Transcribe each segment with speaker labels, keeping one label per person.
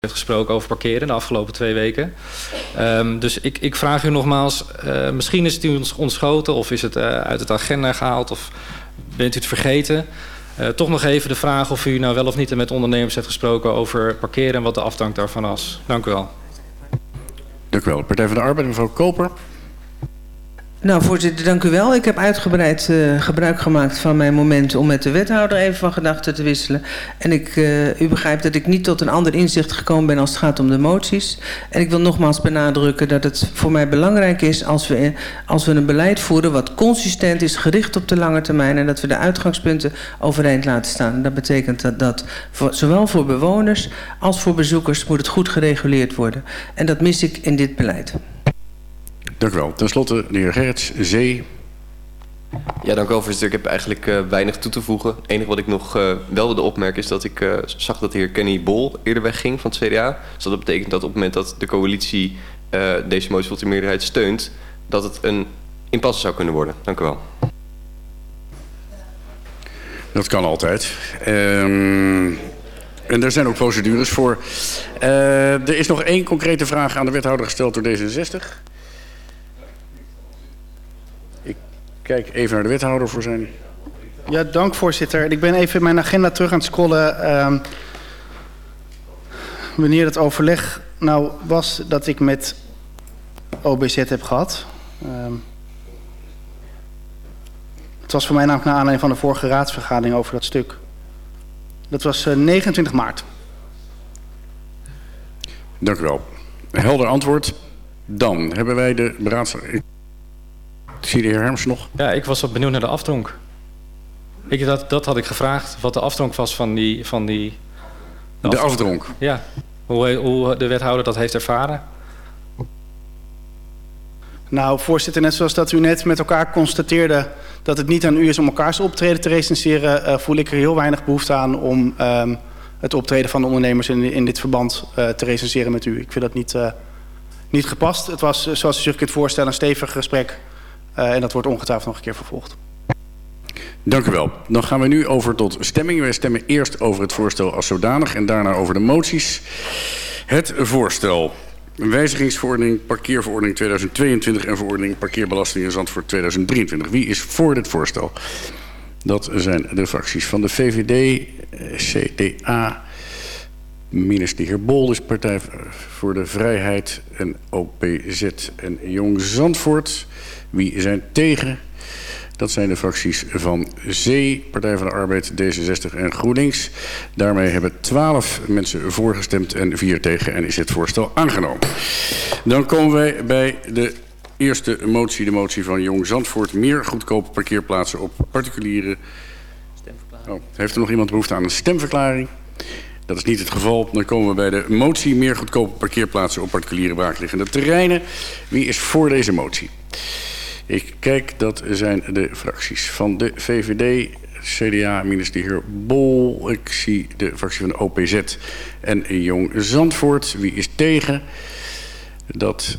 Speaker 1: heeft gesproken over parkeren de afgelopen twee weken. Um, dus ik, ik, vraag u nogmaals, uh, misschien is het u ontschoten of is het uh, uit het agenda gehaald of bent u het vergeten? Uh, toch nog even de vraag of u nou wel of niet met ondernemers heeft gesproken over parkeren en wat de afdank daarvan was. Dank u wel.
Speaker 2: Dank u wel. Partij van de Arbeid, mevrouw Koper.
Speaker 3: Nou, voorzitter, dank u wel. Ik heb uitgebreid uh, gebruik gemaakt van mijn moment om met de wethouder even van gedachten te wisselen. En ik, uh, u begrijpt dat ik niet tot een ander inzicht gekomen ben als het gaat om de moties. En ik wil nogmaals benadrukken dat het voor mij belangrijk is als we, als we een beleid voeren wat consistent is, gericht op de lange termijn. En dat we de uitgangspunten overeind laten staan. En dat betekent dat, dat zowel voor bewoners als voor bezoekers moet het goed gereguleerd worden. En dat mis ik in dit beleid.
Speaker 2: Dank u wel. Ten slotte de heer Gerrits, Zee.
Speaker 4: Ja, dank u wel voorzitter. Ik heb eigenlijk uh, weinig toe te voegen. Het enige wat ik nog uh, wel wilde opmerken is dat ik uh, zag dat de heer Kenny Bol eerder wegging van het CDA. Dus dat betekent dat op het moment dat de coalitie deze motie tot de meerderheid steunt, dat het een impasse zou kunnen worden. Dank u wel.
Speaker 2: Dat kan altijd. Um, en er zijn ook procedures voor. er is nog één concrete vraag aan de wethouder gesteld door D66. Kijk even naar de wethouder voor zijn...
Speaker 5: Ja, dank voorzitter. Ik ben even mijn agenda terug aan het scrollen. Um, wanneer het overleg nou was dat ik met OBZ heb gehad. Um, het was voor mij namelijk naar aanleiding van de vorige raadsvergadering over dat stuk. Dat was uh, 29 maart.
Speaker 2: Dank u wel. Helder antwoord. Dan hebben wij de beraadsvergadering... Zie de heer Herms nog?
Speaker 1: Ja, ik was benieuwd naar de afdronk. Ik, dat, dat had ik gevraagd, wat de afdronk was van die... Van die
Speaker 2: de, de afdronk?
Speaker 1: Ja, hoe, hoe de wethouder dat heeft ervaren.
Speaker 5: Nou, voorzitter, net zoals dat u net met elkaar constateerde... dat het niet aan u is om elkaars optreden te recenseren... Uh, voel ik er heel weinig behoefte aan om um, het optreden van de ondernemers... in, in dit verband uh, te recenseren met u. Ik vind dat niet, uh, niet gepast. Het was, zoals u zich kunt voorstellen, een stevig gesprek... Uh, en dat wordt ongetwijfeld nog een keer vervolgd.
Speaker 2: Dank u wel. Dan gaan we nu over tot stemming. Wij stemmen eerst over het voorstel als zodanig en daarna over de moties. Het voorstel. Wijzigingsverordening, parkeerverordening 2022 en verordening parkeerbelasting in Zandvoort 2023. Wie is voor dit voorstel? Dat zijn de fracties van de VVD, CDA, minus de heer Bol, dus Partij voor de Vrijheid en OPZ en Jong Zandvoort. Wie zijn tegen? Dat zijn de fracties van C, Partij van de Arbeid, D66 en GroenLinks. Daarmee hebben 12 mensen voorgestemd en 4 tegen en is het voorstel aangenomen. Dan komen wij bij de eerste motie, de motie van Jong Zandvoort. Meer goedkope parkeerplaatsen op particuliere... Oh, heeft er nog iemand behoefte aan een stemverklaring? Dat is niet het geval. Dan komen we bij de motie meer goedkope parkeerplaatsen op particuliere braakliggende terreinen. Wie is voor deze motie? Ik kijk, dat zijn de fracties van de VVD, CDA, minister Bol. Ik zie de fractie van de OPZ en Jong Zandvoort. Wie is tegen? Dat,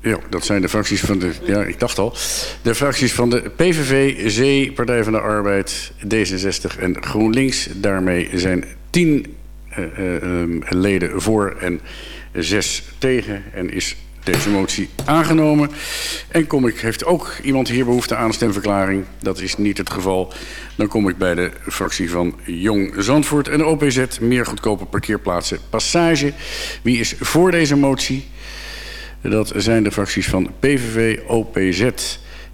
Speaker 2: ja, dat zijn de fracties van de... Ja, ik dacht al. De fracties van de PVV, Z, Partij van de Arbeid, D66 en GroenLinks. Daarmee zijn tien uh, uh, leden voor en zes tegen. En is deze motie aangenomen. En kom ik, heeft ook iemand hier behoefte aan een stemverklaring? Dat is niet het geval. Dan kom ik bij de fractie van Jong Zandvoort en OPZ. Meer goedkope parkeerplaatsen Passage. Wie is voor deze motie? Dat zijn de fracties van PVV, OPZ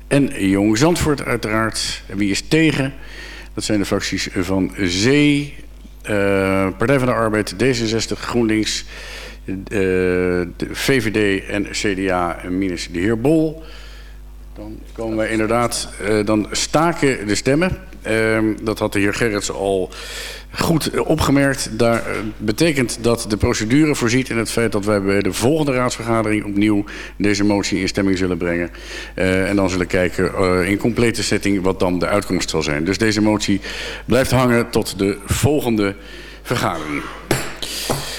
Speaker 2: en Jong Zandvoort uiteraard. En wie is tegen? Dat zijn de fracties van Zee, uh, Partij van de Arbeid, D66, GroenLinks de VVD en CDA en minus de heer Bol. Dan komen wij inderdaad, uh, dan staken de stemmen. Uh, dat had de heer Gerrits al goed opgemerkt. Daar uh, betekent dat de procedure voorziet in het feit dat wij bij de volgende raadsvergadering opnieuw deze motie in stemming zullen brengen. En dan zullen kijken in complete setting wat dan de uitkomst zal zijn. Dus deze motie blijft hangen tot de volgende vergadering.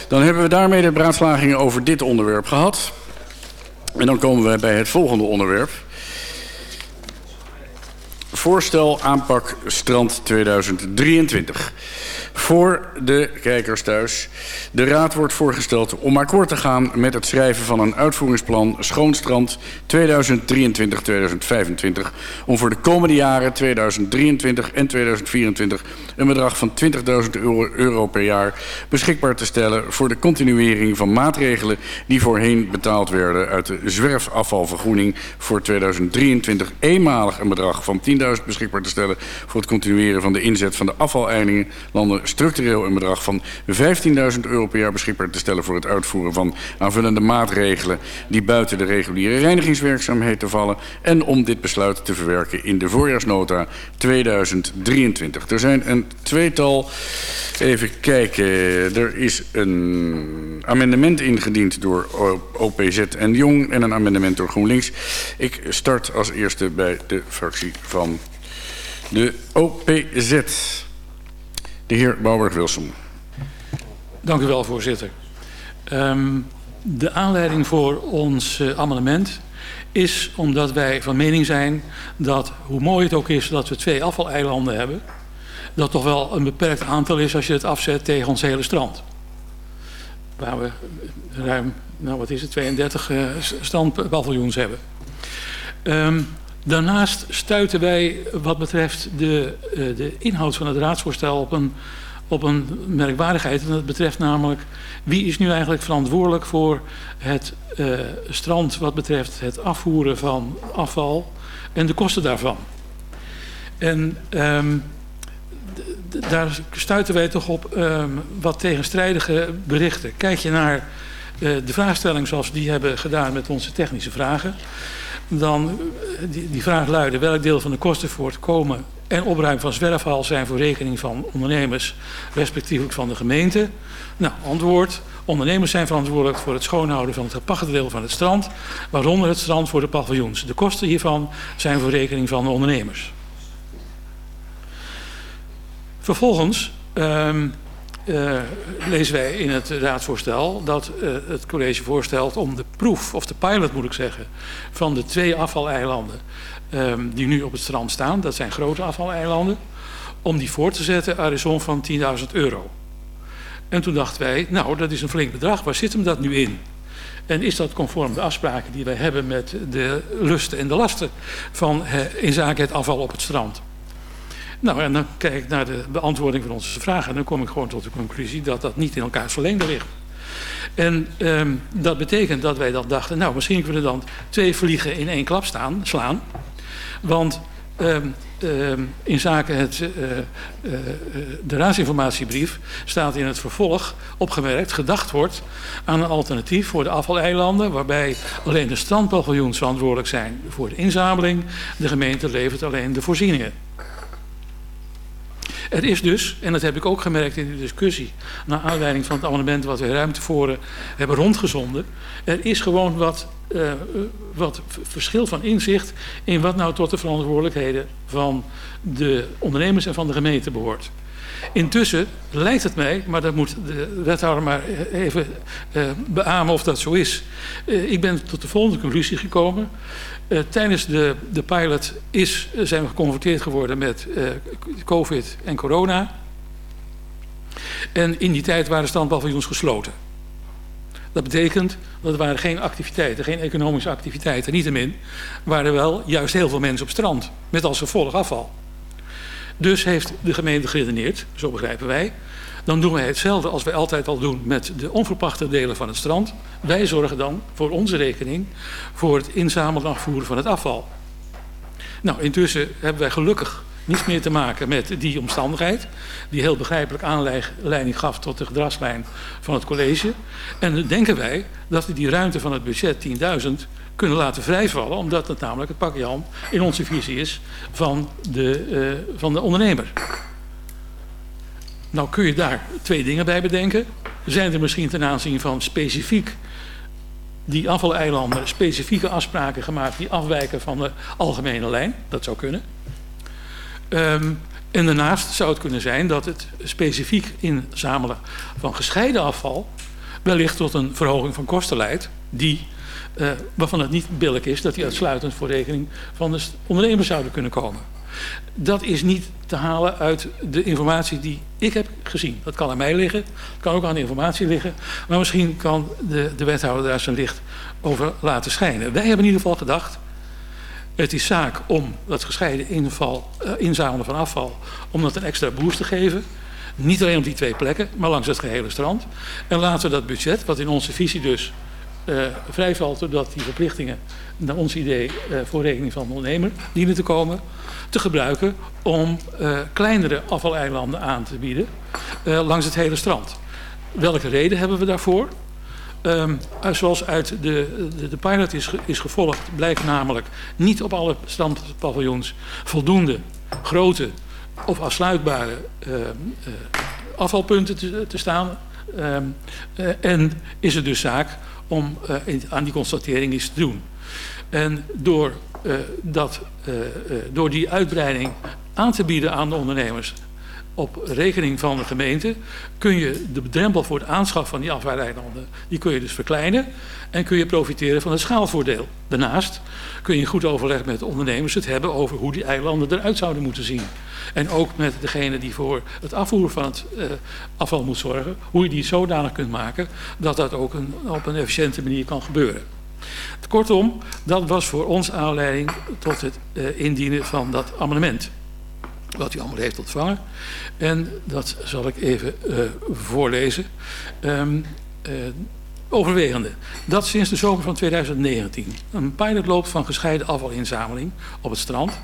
Speaker 2: Dan hebben we daarmee de beraadslagingen over dit onderwerp gehad. En dan komen we bij het volgende onderwerp. Voorstel aanpak strand 2023. Voor de kijkers thuis. De Raad wordt voorgesteld om akkoord te gaan met het schrijven van een uitvoeringsplan Schoonstrand 2023-2025. Om voor de komende jaren 2023 en 2024 een bedrag van 20.000 euro, per jaar beschikbaar te stellen voor de continuering van maatregelen die voorheen betaald werden uit de zwerfafvalvergoeding voor 2023 eenmalig een bedrag van 10.000 beschikbaar te stellen voor het continueren van de inzet van de afvaleilanden structureel een bedrag van 15.000 euro per jaar beschikbaar te stellen voor het uitvoeren van aanvullende maatregelen die buiten de reguliere reinigingswerkzaamheden vallen en om dit besluit te verwerken in de voorjaarsnota 2023. Er zijn een tweetal, even kijken, er is een amendement ingediend door OPZ en Jong en een amendement door GroenLinks. Ik start als eerste bij de fractie van de OPZ. De heer Bouwberg-Wilson.
Speaker 6: Dank u wel, voorzitter. Um, de aanleiding voor ons uh, amendement is omdat wij van mening zijn dat, hoe mooi het ook is dat we twee afvaleilanden hebben, dat toch wel een beperkt aantal is als je het afzet tegen ons hele strand. Waar we ruim, nou wat is het, 32 uh, strandpaviljoens hebben. Um, Daarnaast stuiten wij wat betreft de, uh, de inhoud van het raadsvoorstel op een, op een merkwaardigheid. En dat betreft namelijk wie is nu eigenlijk verantwoordelijk voor het uh, strand wat betreft het afvoeren van afval en de kosten daarvan. En um, daar stuiten wij toch op um, wat tegenstrijdige berichten. Kijk je naar uh, de vraagstelling zoals we die hebben gedaan met onze technische vragen dan eh, die, die vraag luidde welk deel van de kosten voor het komen en opruimen van zwerfhal zijn voor rekening van ondernemers, respectievelijk van de gemeente. Nou, antwoord. Ondernemers zijn verantwoordelijk voor het schoonhouden van het gepachte deel van het strand, waaronder het strand voor de paviljoens. De kosten hiervan zijn voor rekening van de ondernemers. Vervolgens um, uh, lezen wij in het raadsvoorstel dat uh, het college voorstelt om de proef, of de pilot moet ik zeggen, van de twee afvaleilanden um, die nu op het strand staan, dat zijn grote afvaleilanden, om die voor te zetten som van 10.000 euro. En toen dachten wij, nou dat is een flink bedrag, waar zit hem dat nu in? En is dat conform de afspraken die wij hebben met de lusten en de lasten van uh, in zaken het afval op het strand? Nou, en dan kijk ik naar de beantwoording van onze vragen... en dan kom ik gewoon tot de conclusie dat dat niet in elkaar verlengde ligt. En um, dat betekent dat wij dan dachten... nou, misschien kunnen we dan twee vliegen in één klap staan, slaan. Want um, um, in zaken het, uh, uh, de raadsinformatiebrief staat in het vervolg opgemerkt... gedacht wordt aan een alternatief voor de afvaleilanden... waarbij alleen de strandpaviljoens verantwoordelijk zijn voor de inzameling. De gemeente levert alleen de voorzieningen. Er is dus, en dat heb ik ook gemerkt in de discussie... naar aanleiding van het amendement wat we ruim tevoren hebben rondgezonden... er is gewoon wat, uh, wat verschil van inzicht... in wat nou tot de verantwoordelijkheden van de ondernemers en van de gemeente behoort. Intussen lijkt het mij, maar dat moet de wethouder maar even uh, beamen of dat zo is. Ik ben tot de volgende conclusie gekomen. Uh, tijdens de, de pilot is, zijn we geconfronteerd geworden met uh, COVID en corona. En in die tijd waren standpaviljoens gesloten. Dat betekent dat er waren geen activiteiten, geen economische activiteiten. Niettemin waren er wel juist heel veel mensen op strand. Met als gevolg afval. Dus heeft de gemeente geredeneerd, zo begrijpen wij... dan doen wij hetzelfde als wij altijd al doen met de onverpachte delen van het strand. Wij zorgen dan voor onze rekening voor het inzamelen en afvoeren van het afval. Nou, intussen hebben wij gelukkig niets meer te maken met die omstandigheid... die heel begrijpelijk aanleiding gaf tot de gedragslijn van het college. En denken wij dat we die ruimte van het budget 10.000 kunnen laten vrijvallen... omdat het namelijk het pakje in onze visie is van de, uh, van de ondernemer. Nou kun je daar twee dingen bij bedenken. Zijn er misschien ten aanzien van specifiek die afvaleilanden specifieke afspraken gemaakt... die afwijken van de algemene lijn? Dat zou kunnen. Um, en daarnaast zou het kunnen zijn dat het specifiek inzamelen van gescheiden afval... wellicht tot een verhoging van kosten leidt... die uh, waarvan het niet billig is dat die uitsluitend voor rekening van de ondernemers zouden kunnen komen. Dat is niet te halen uit de informatie die ik heb gezien. Dat kan aan mij liggen, het kan ook aan de informatie liggen. Maar misschien kan de, de wethouder daar zijn licht over laten schijnen. Wij hebben in ieder geval gedacht... Het is zaak om dat gescheiden uh, inzamelen van afval... om dat een extra boost te geven. Niet alleen op die twee plekken, maar langs het gehele strand. En laten we dat budget, wat in onze visie dus uh, vrijvalt... doordat die verplichtingen naar ons idee uh, voor rekening van de ondernemer dienen te komen... te gebruiken om kleinere afvaleilanden aan te bieden langs het hele strand. Welke reden hebben we daarvoor? Um, zoals uit de, de, pilot is, is gevolgd, blijkt namelijk niet op alle strandpaviljoens voldoende grote of afsluitbare uh, afvalpunten te, staan. Uh, en is het dus zaak om in, aan die constatering iets te doen. En door, dat, door die uitbreiding aan te bieden aan de ondernemers op rekening van de gemeente kun je de drempel voor het aanschaf van die afvaardeilanden, die kun je dus verkleinen en kun je profiteren van het schaalvoordeel. Daarnaast kun je goed overleg met de ondernemers het hebben over hoe die eilanden eruit zouden moeten zien. En ook met degene die voor het afvoer van het uh, afval moet zorgen, hoe je die zodanig kunt maken dat dat ook op een efficiënte manier kan gebeuren. Kortom, dat was voor ons aanleiding tot het uh, indienen van dat amendement wat u allemaal heeft ontvangen. En dat zal ik even uh, voorlezen. Um, uh, overwegende dat sinds de zomer van 2019 een pilot loopt van gescheiden afvalinzameling op het strand.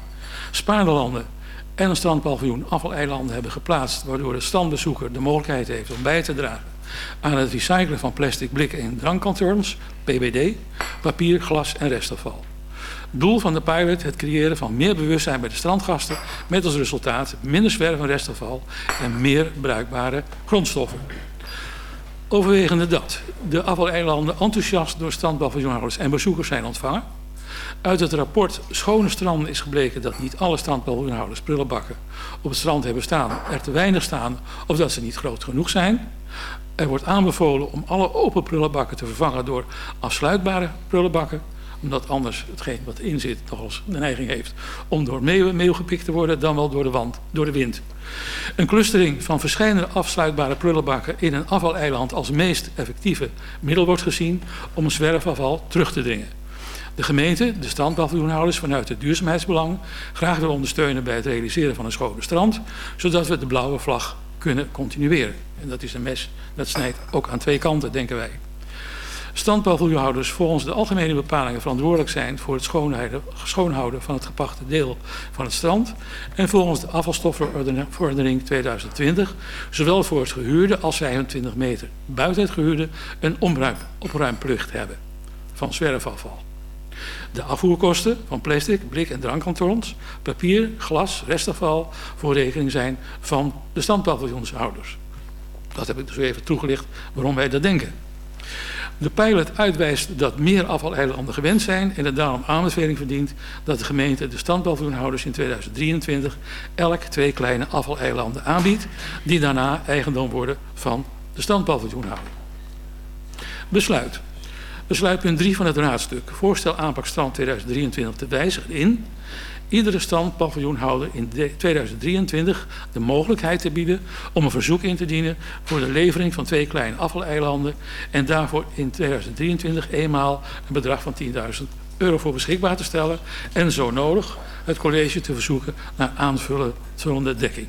Speaker 6: Spaarlanden en een strandpaviljoen afvaleilanden hebben geplaatst... waardoor de strandbezoeker de mogelijkheid heeft om bij te dragen... aan het recyclen van plastic blikken en drankkantoorns, PBD, papier, glas en restafval. Doel van de pilot het creëren van meer bewustzijn bij de strandgasten... met als resultaat minder zwerf en restafval en meer bruikbare grondstoffen. Overwegende dat de afvaleilanden enthousiast door strandpaviljoenhouders en bezoekers zijn ontvangen. Uit het rapport Schone Stranden is gebleken dat niet alle strandpaviljoenhouders prullenbakken op het strand hebben staan, er te weinig staan of dat ze niet groot genoeg zijn. Er wordt aanbevolen om alle open prullenbakken te vervangen door afsluitbare prullenbakken omdat anders hetgeen wat erin zit eens de neiging heeft om door meeuw gepikt te worden dan wel door de, door de wind. Een clustering van verschillende afsluitbare prullenbakken in een afvaleiland als meest effectieve middel wordt gezien om zwerfafval terug te dringen. De gemeente, de strandpaviljoenhouders vanuit het duurzaamheidsbelang graag wil ondersteunen bij het realiseren van een schone strand, zodat we de blauwe vlag kunnen continueren. En dat is een mes dat snijdt ook aan twee kanten, denken wij standpaviljoenhouders volgens de algemene bepalingen verantwoordelijk zijn voor het schoonhouden van het gepachte deel van het strand en volgens de afvalstoffenverordening 2020 zowel voor het gehuurde als 25 meter buiten het gehuurde een opruimplicht hebben van zwerfafval. De afvoerkosten van plastic, blik en drankkantoorns, papier, glas, restafval voor rekening zijn van de standpaviljoenshouders. Dat heb ik dus even toegelicht waarom wij dat denken. De pilot uitwijst dat meer afvaleilanden gewend zijn en het daarom aanbeveling verdient dat de gemeente de standpaviljoenhouders in 2023 elk twee kleine afvaleilanden aanbiedt, die daarna eigendom worden van de standpaviljoenhouder. Besluit. Besluitpunt 3 van het raadstuk. Voorstel aanpak strand 2023 te wijzigen in iedere strandpaviljoenhouder in 2023 de mogelijkheid te bieden om een verzoek in te dienen voor de levering van twee kleine afvaleilanden en daarvoor in 2023 eenmaal een bedrag van 10.000 euro voor beschikbaar te stellen en zo nodig het college te verzoeken naar aanvullende dekking.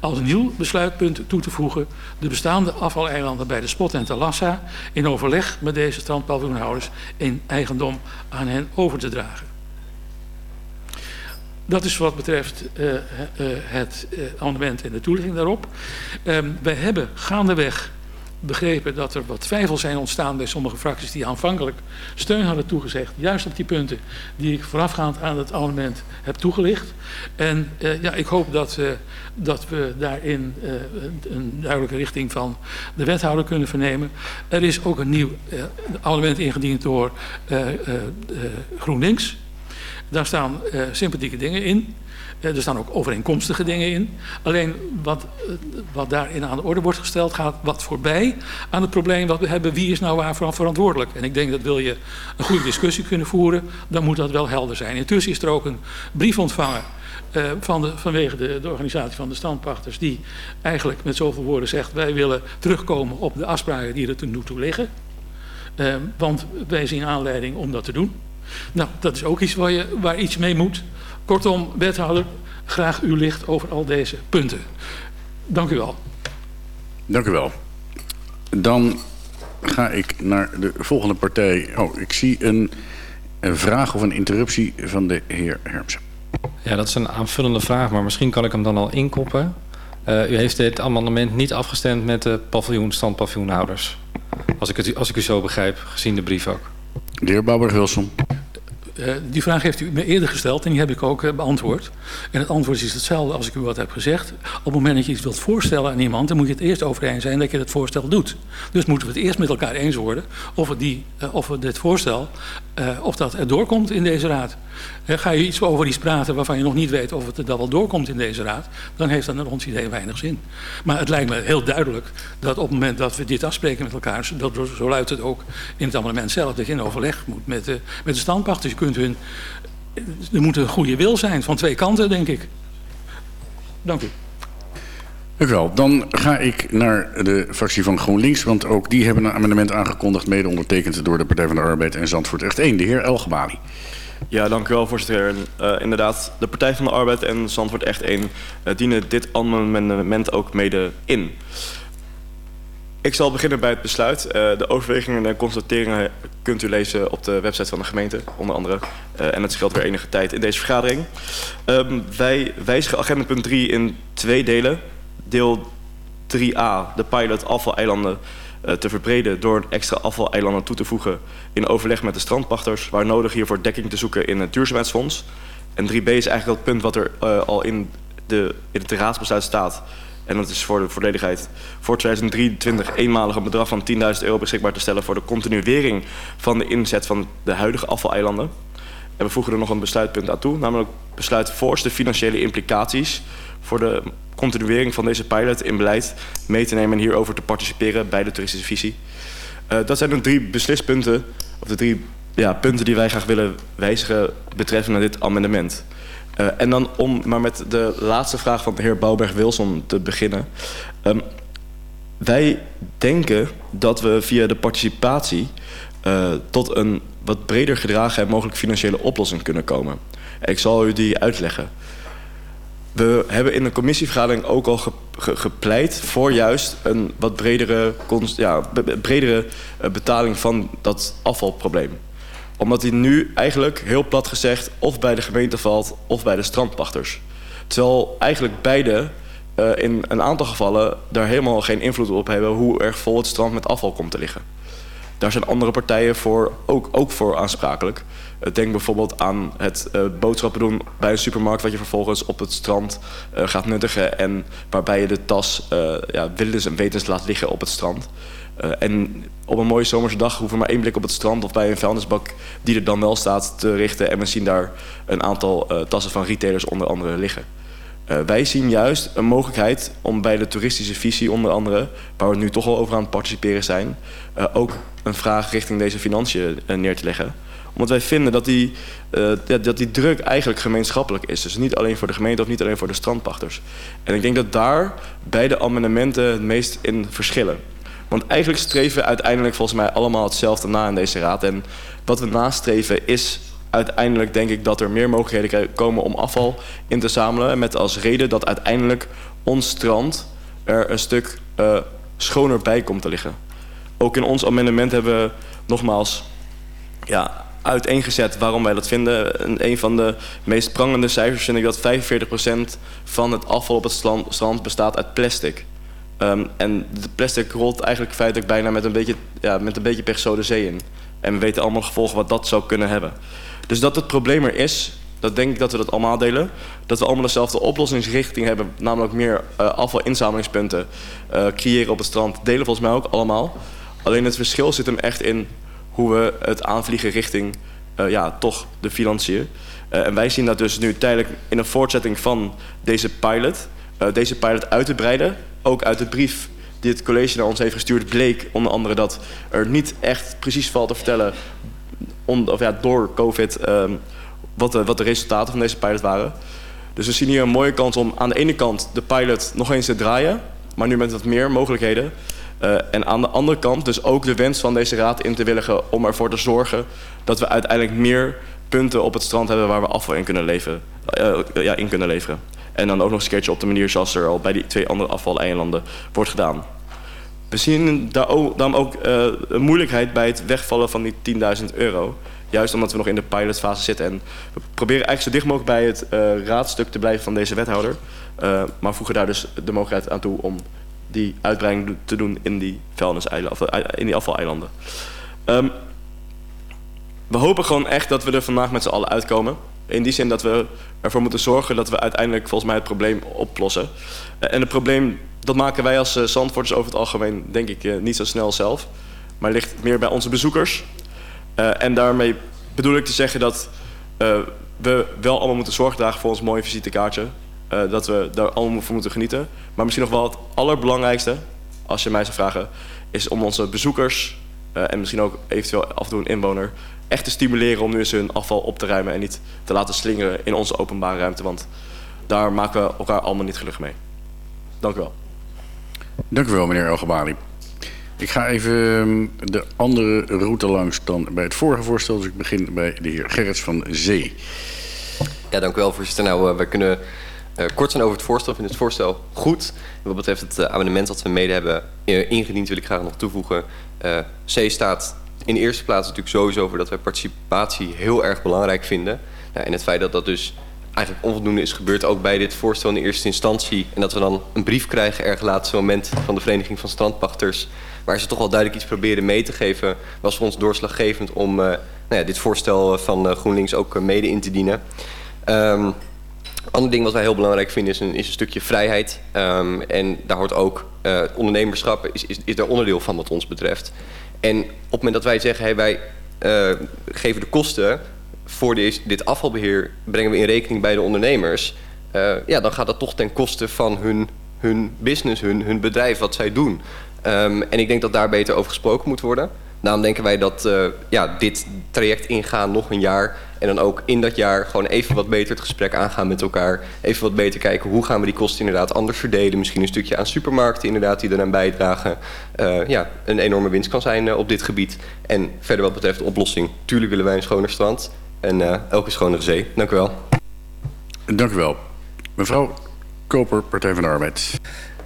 Speaker 6: Als nieuw besluitpunt toe te voegen de bestaande afvaleilanden bij de Spot en Talassa in overleg met deze strandpaviljoenhouders in eigendom aan hen over te dragen. Dat is wat betreft uh, uh, het uh, amendement en de toelichting daarop. Um, wij hebben gaandeweg begrepen dat er wat twijfels zijn ontstaan bij sommige fracties die aanvankelijk steun hadden toegezegd. Juist op die punten die ik voorafgaand aan het amendement heb toegelicht. En ja, ik hoop dat, dat we daarin een duidelijke richting van de wethouder kunnen vernemen. Er is ook een nieuw amendement ingediend door GroenLinks. Daar staan uh, sympathieke dingen in. er staan ook overeenkomstige dingen in. Alleen wat, wat daarin aan de orde wordt gesteld gaat wat voorbij aan het probleem wat we hebben. Wie is nou waarvoor verantwoordelijk? En ik denk dat wil je een goede discussie kunnen voeren, dan moet dat wel helder zijn. Intussen is er ook een brief ontvangen van de, vanwege de, organisatie van de standpachters, die eigenlijk met zoveel woorden zegt: wij willen terugkomen op de afspraken die er toen toe liggen. Want wij zien aanleiding om dat te doen. Nou, dat is ook iets waar, je, waar iets mee moet. Kortom, wethouder, graag uw licht over al deze punten. Dank u wel.
Speaker 2: Dank u wel. Dan ga ik naar de volgende partij. Oh, ik zie een, een vraag of een interruptie van de heer Hermsen.
Speaker 1: Ja, dat is een aanvullende vraag, maar misschien kan ik hem dan al inkoppen. Uh, u heeft dit amendement niet afgestemd met de paviljoen, standpaviljoenhouders. Als ik, het, als ik u zo begrijp, gezien de brief ook.
Speaker 2: De heer Bouwer-Wilson.
Speaker 6: Uh, die vraag heeft u me eerder gesteld en die heb ik ook uh, beantwoord. En het antwoord is hetzelfde als ik u wat heb gezegd. Op het moment dat je iets wilt voorstellen aan iemand, dan moet je het eerst over eens zijn dat je het voorstel doet. Dus moeten we het eerst met elkaar eens worden of, die, uh, of dit voorstel, of dat er doorkomt in deze raad. ga je iets over iets praten waarvan je nog niet weet of het er dan wel doorkomt in deze raad, dan heeft dat naar ons idee weinig zin. Maar het lijkt me heel duidelijk dat op het moment dat we dit afspreken met elkaar, dat, zo luidt het ook in het amendement zelf, dat je in overleg moet met, met de standpachters. Je kunt hun, er moet een goede wil zijn van twee kanten, denk ik. Dank u.
Speaker 2: Dank u wel. Dan ga ik naar de fractie van GroenLinks, want ook die hebben een amendement aangekondigd, mede ondertekend door de Partij van de Arbeid en Zandvoort Echt 1. De heer Elgebali.
Speaker 7: Ja, dank u wel, voorzitter. Uh, inderdaad, de Partij van de Arbeid en Zandvoort Echt 1 uh, dienen dit amendement ook mede in. Ik zal beginnen bij het besluit. Uh, de overwegingen en constateringen kunt u lezen op de website van de gemeente, onder andere. Uh, en het scheelt weer enige tijd in deze vergadering. Um, wij wijzigen agenda punt 3 in twee delen. Deel 3a, de pilot afvaleilanden, uh, te verbreden door extra afvaleilanden toe te voegen in overleg met de strandpachters, waar nodig hiervoor dekking te zoeken in het duurzaamheidsfonds. En 3b is eigenlijk dat punt wat er al in, de, in het raadsbesluit staat en dat is voor de volledigheid voor 2023 eenmalig een bedrag van 10.000 euro beschikbaar te stellen voor de continuering van de inzet van de huidige afvaleilanden. En we voegen er nog een besluitpunt aan toe, namelijk besluit voorste financiële implicaties voor de continuering van deze pilot in beleid mee te nemen en hierover te participeren bij de toeristische visie. Uh, dat zijn de drie beslispunten, of de drie ja, punten die wij graag willen wijzigen betreffende dit amendement. Uh, en dan om maar met de laatste vraag van de heer Bouwberg-Wilson te beginnen. Um, wij denken dat we via de participatie uh, tot een wat breder gedragen en mogelijk financiële oplossing kunnen komen. Ik zal u die uitleggen. We hebben in de commissievergadering ook al ge, ge, gepleit voor juist een wat bredere, ja, bredere uh, betaling van dat afvalprobleem omdat hij nu eigenlijk, heel plat gezegd, of bij de gemeente valt of bij de strandpachters. Terwijl eigenlijk beide uh, in een aantal gevallen daar helemaal geen invloed op hebben hoe erg vol het strand met afval komt te liggen. Daar zijn andere partijen voor, ook, ook voor aansprakelijk. Uh, denk bijvoorbeeld aan het uh, boodschappen doen bij een supermarkt... wat je vervolgens op het strand gaat nuttigen... en waarbij je de tas ja, willens en wetens laat liggen op het strand. Uh, en op een mooie zomerse dag hoeven we maar één blik op het strand of bij een vuilnisbak die er dan wel staat te richten. En we zien daar een aantal uh, tassen van retailers onder andere liggen. Uh, wij zien juist een mogelijkheid om bij de toeristische visie onder andere, waar we nu toch al over aan het participeren zijn, ook een vraag richting deze financiën neer te leggen. Omdat wij vinden dat die, dat die druk eigenlijk gemeenschappelijk is. Dus niet alleen voor de gemeente of niet alleen voor de strandpachters. En ik denk dat daar beide amendementen het meest in verschillen. Want eigenlijk streven we uiteindelijk volgens mij allemaal hetzelfde na in deze raad. En wat we nastreven is uiteindelijk denk ik dat er meer mogelijkheden komen om afval in te zamelen. Met als reden dat uiteindelijk ons strand er een stuk uh, schoner bij komt te liggen. Ook in ons amendement hebben we nogmaals ja, uiteengezet waarom wij dat vinden. En een van de meest prangende cijfers vind ik dat 45% van het afval op het strand bestaat uit plastic. Um, en de plastic rolt eigenlijk feitelijk bijna met een beetje, ja, met een beetje de zee in. En we weten allemaal gevolgen wat dat zou kunnen hebben. Dus dat het probleem er is, dat denk ik dat we dat allemaal delen. Dat we allemaal dezelfde oplossingsrichting hebben, namelijk meer uh, afvalinzamelingspunten uh, creëren op het strand, delen volgens mij ook allemaal. Alleen het verschil zit hem echt in hoe we het aanvliegen richting eh, ja, toch de financiën. En wij zien dat dus nu tijdelijk in een voortzetting van deze pilot. Deze pilot uit te breiden. Ook uit de brief die het college naar ons heeft gestuurd bleek onder andere dat er niet echt precies valt te vertellen om, of ja, door COVID um, wat, de, wat de resultaten van deze pilot waren. Dus we zien hier een mooie kans om aan de ene kant de pilot nog eens te draaien, maar nu met wat meer mogelijkheden. Uh, en aan de andere kant dus ook de wens van deze raad in te willigen om ervoor te zorgen dat we uiteindelijk meer punten op het strand hebben waar we afval in kunnen leveren. Uh, ja, in kunnen leveren. En dan ook nog eens een keertje op de manier zoals er al bij die twee andere afvaleilanden wordt gedaan. We zien daarom ook uh, een moeilijkheid bij het wegvallen van die 10.000 euro. Juist omdat we nog in de pilotfase zitten. En we proberen eigenlijk zo dicht mogelijk bij het uh, raadstuk te blijven van deze wethouder. Uh, maar voegen daar dus de mogelijkheid aan toe om die uitbreiding te doen in die, in die afvaleilanden. Um, we hopen gewoon echt dat we er vandaag met z'n allen uitkomen. In die zin dat we ervoor moeten zorgen dat we uiteindelijk volgens mij het probleem oplossen. Uh, en het probleem, dat maken wij als uh, Zandvoorters over het algemeen denk ik uh, niet zo snel zelf. Maar ligt meer bij onze bezoekers. en daarmee bedoel ik te zeggen dat we wel allemaal moeten zorg dragen voor ons mooie visitekaartje. dat we daar allemaal voor moeten genieten. Maar misschien nog wel het allerbelangrijkste, als je mij zou vragen, is om onze bezoekers en misschien ook eventueel af en toe een inwoner echt te stimuleren om nu eens hun afval op te ruimen en niet te laten slingeren in onze openbare ruimte. Want daar maken we elkaar allemaal niet gelukkig mee. Dank u wel.
Speaker 2: Dank u wel, meneer Elgebali. Ik ga even ehm, de andere route langs dan bij het vorige voorstel. Dus ik begin bij de heer Gerrits van Zee.
Speaker 4: Ja, dank u wel, voorzitter. Nou, uh, we kunnen uh, kort zijn over het voorstel. Ik vind het voorstel goed. Wat betreft het uh, amendement dat we mede hebben ingediend, wil ik graag nog toevoegen. C staat in de eerste plaats natuurlijk sowieso voor dat wij participatie heel erg belangrijk vinden. Nou, en het feit dat dat dus eigenlijk onvoldoende is gebeurd, ook bij dit voorstel in de eerste instantie. En dat we dan een brief krijgen erg laatste moment van de Vereniging van Strandpachters, waar ze toch wel duidelijk iets proberen mee te geven, was voor ons doorslaggevend om uh, nou ja, dit voorstel van uh, GroenLinks ook mede in te dienen. Um, ander ding wat wij heel belangrijk vinden is een, stukje vrijheid. Um, en daar hoort ook uh, ondernemerschap, is, is, is daar onderdeel van wat ons betreft. En op het moment dat wij zeggen, hey, wij uh, geven de kosten voor dit, dit afvalbeheer, brengen we in rekening bij de ondernemers. Uh, ja, dan gaat dat toch ten koste van hun, hun business, hun, hun bedrijf, wat zij doen. Um, en ik denk dat daar beter over gesproken moet worden. Daarom denken wij dat uh, ja, dit traject ingaan nog een jaar en dan ook in dat jaar gewoon even wat beter het gesprek aangaan met elkaar. Even wat beter kijken hoe gaan we die kosten inderdaad anders verdelen. Misschien een stukje aan supermarkten inderdaad die eraan bijdragen. Uh, ja, een enorme winst kan zijn uh, op dit gebied. En verder wat betreft de oplossing. Tuurlijk willen wij een schoner strand en elke schonere zee. Dank u wel.
Speaker 2: Dank u wel. Mevrouw Koper, Partij van de.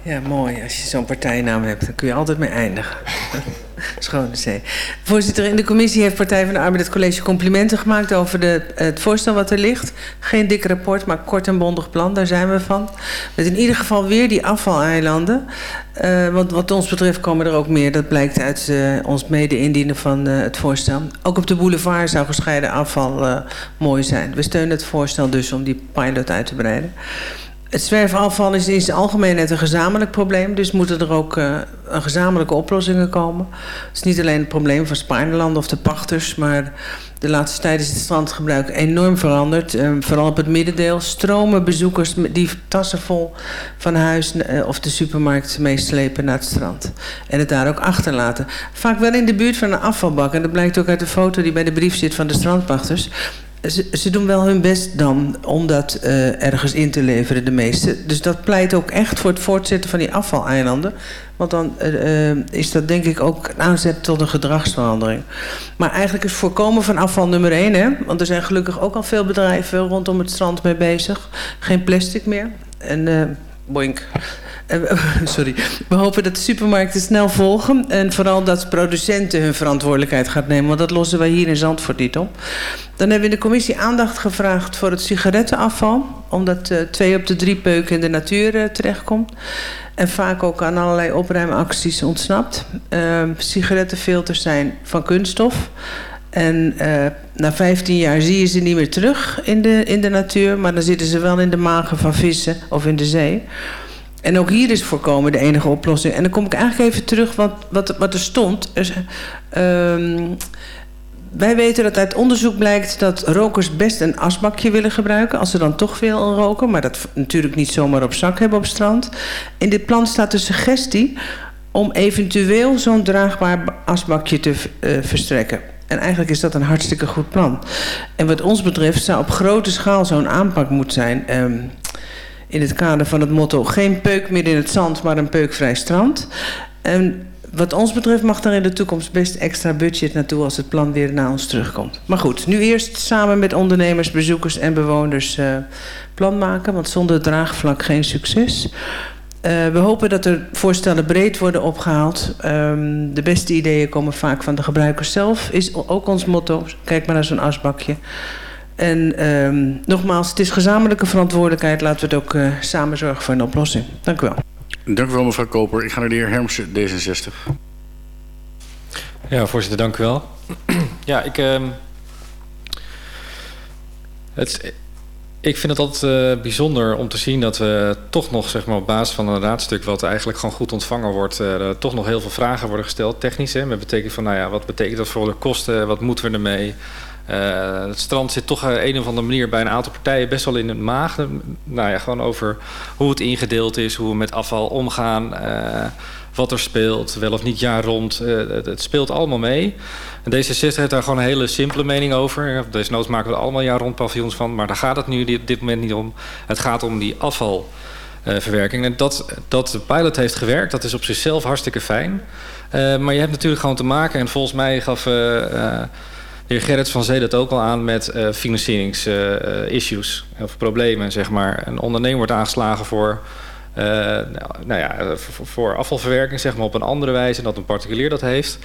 Speaker 3: Ja, mooi. Als je zo'n partijnaam hebt, dan kun je altijd mee eindigen. Schone zee. Voorzitter, in de commissie heeft Partij van de Arbeid het college complimenten gemaakt over de, het voorstel wat er ligt. Geen dik rapport, maar kort en bondig plan, daar zijn we van. Met in ieder geval weer die afvaleilanden. Uh, want wat ons betreft komen er ook meer. Dat blijkt uit uh, ons mede-indienen van uh, het voorstel. Ook op de boulevard zou gescheiden afval mooi zijn. We steunen het voorstel dus om die pilot uit te breiden. Het zwerfafval is in algemeen net een gezamenlijk probleem. Dus moeten er ook uh, een gezamenlijke oplossingen komen. Het is niet alleen het probleem van Spaarnland of de pachters... maar de laatste tijd is het strandgebruik enorm veranderd. Uh, vooral op het middendeel. Stromen bezoekers die tassen vol van huis uh, of de supermarkt meeslepen naar het strand. En het daar ook achterlaten. Vaak wel in de buurt van een afvalbak. En dat blijkt ook uit de foto die bij de brief zit van de strandpachters ze, ze, doen wel hun best dan om dat uh, ergens in te leveren, de meeste. Dus dat pleit ook echt voor het voortzetten van die afvaleilanden. Want dan uh, uh, is dat denk ik ook een aanzet tot een gedragsverandering. Maar eigenlijk is voorkomen van afval nummer één. Hè? Want er zijn gelukkig ook al veel bedrijven rondom het strand mee bezig. Geen plastic meer. En boink. Sorry. We hopen dat de supermarkten snel volgen. En vooral dat producenten hun verantwoordelijkheid gaat nemen. Want dat lossen wij hier in Zandvoort niet op. Dan hebben we in de commissie aandacht gevraagd voor het sigarettenafval. Omdat uh, twee op de drie peuken in de natuur uh, terechtkomt. En vaak ook aan allerlei opruimacties ontsnapt. Uh, sigarettenfilters zijn van kunststof. En na 15 jaar zie je ze niet meer terug in de, in de natuur. Maar dan zitten ze wel in de magen van vissen of in de zee. En ook hier is voorkomen de enige oplossing. En dan kom ik eigenlijk even terug wat, wat, er stond. Er, um, wij weten dat uit onderzoek blijkt dat rokers best een asbakje willen gebruiken... als ze dan toch veel roken, maar dat natuurlijk niet zomaar op zak hebben op strand. In dit plan staat de suggestie om eventueel zo'n draagbaar asbakje te uh, verstrekken. En eigenlijk is dat een hartstikke goed plan. En wat ons betreft zou op grote schaal zo'n aanpak moeten zijn... Um, in het kader van het motto... geen peuk meer in het zand, maar een peukvrij strand. En wat ons betreft mag daar in de toekomst best extra budget naartoe... als het plan weer naar ons terugkomt. Maar goed, nu eerst samen met ondernemers, bezoekers en bewoners uh, plan maken... want zonder draagvlak geen succes... Uh, we hopen dat er voorstellen breed worden opgehaald. Um, de beste ideeën komen vaak van de gebruikers zelf. Is ook ons motto. Kijk maar naar zo'n asbakje. En um, nogmaals, het is gezamenlijke verantwoordelijkheid. Laten we het ook uh, samen zorgen voor een oplossing. Dank u wel.
Speaker 2: Dank u wel, mevrouw Koper. Ik ga naar de heer Hermsen, D66.
Speaker 1: Ja, voorzitter, dank u wel. ja, ik... Um, het, ik vind het altijd uh, bijzonder om te zien dat we toch nog zeg maar, op basis van een raadstuk... wat eigenlijk gewoon goed ontvangen wordt... Uh, toch nog heel veel vragen worden gesteld, technisch. Hè, met betekent van, nou ja, wat betekent dat voor de kosten? Wat moeten we ermee? Uh, het strand zit toch op een of andere manier bij een aantal partijen best wel in het maag. Nou ja, gewoon over hoe het ingedeeld is, hoe we met afval omgaan... wat er speelt, wel of niet jaar rond. Het, speelt allemaal mee... En D66 heeft daar gewoon een hele simpele mening over. Desnoods maken we er allemaal jaar rond paviljoens van. Maar daar gaat het nu op dit moment niet om. Het gaat om die afvalverwerking. en dat, dat de pilot heeft gewerkt, dat is op zichzelf hartstikke fijn. Maar je hebt natuurlijk gewoon te maken. En volgens mij gaf de heer Gerrits van Zee dat ook al aan met financieringsissues. of problemen, zeg maar. Een ondernemer wordt aangeslagen voor... Uh, nou, nou, ja, voor, afvalverwerking zeg maar op een andere wijze dan een particulier dat heeft.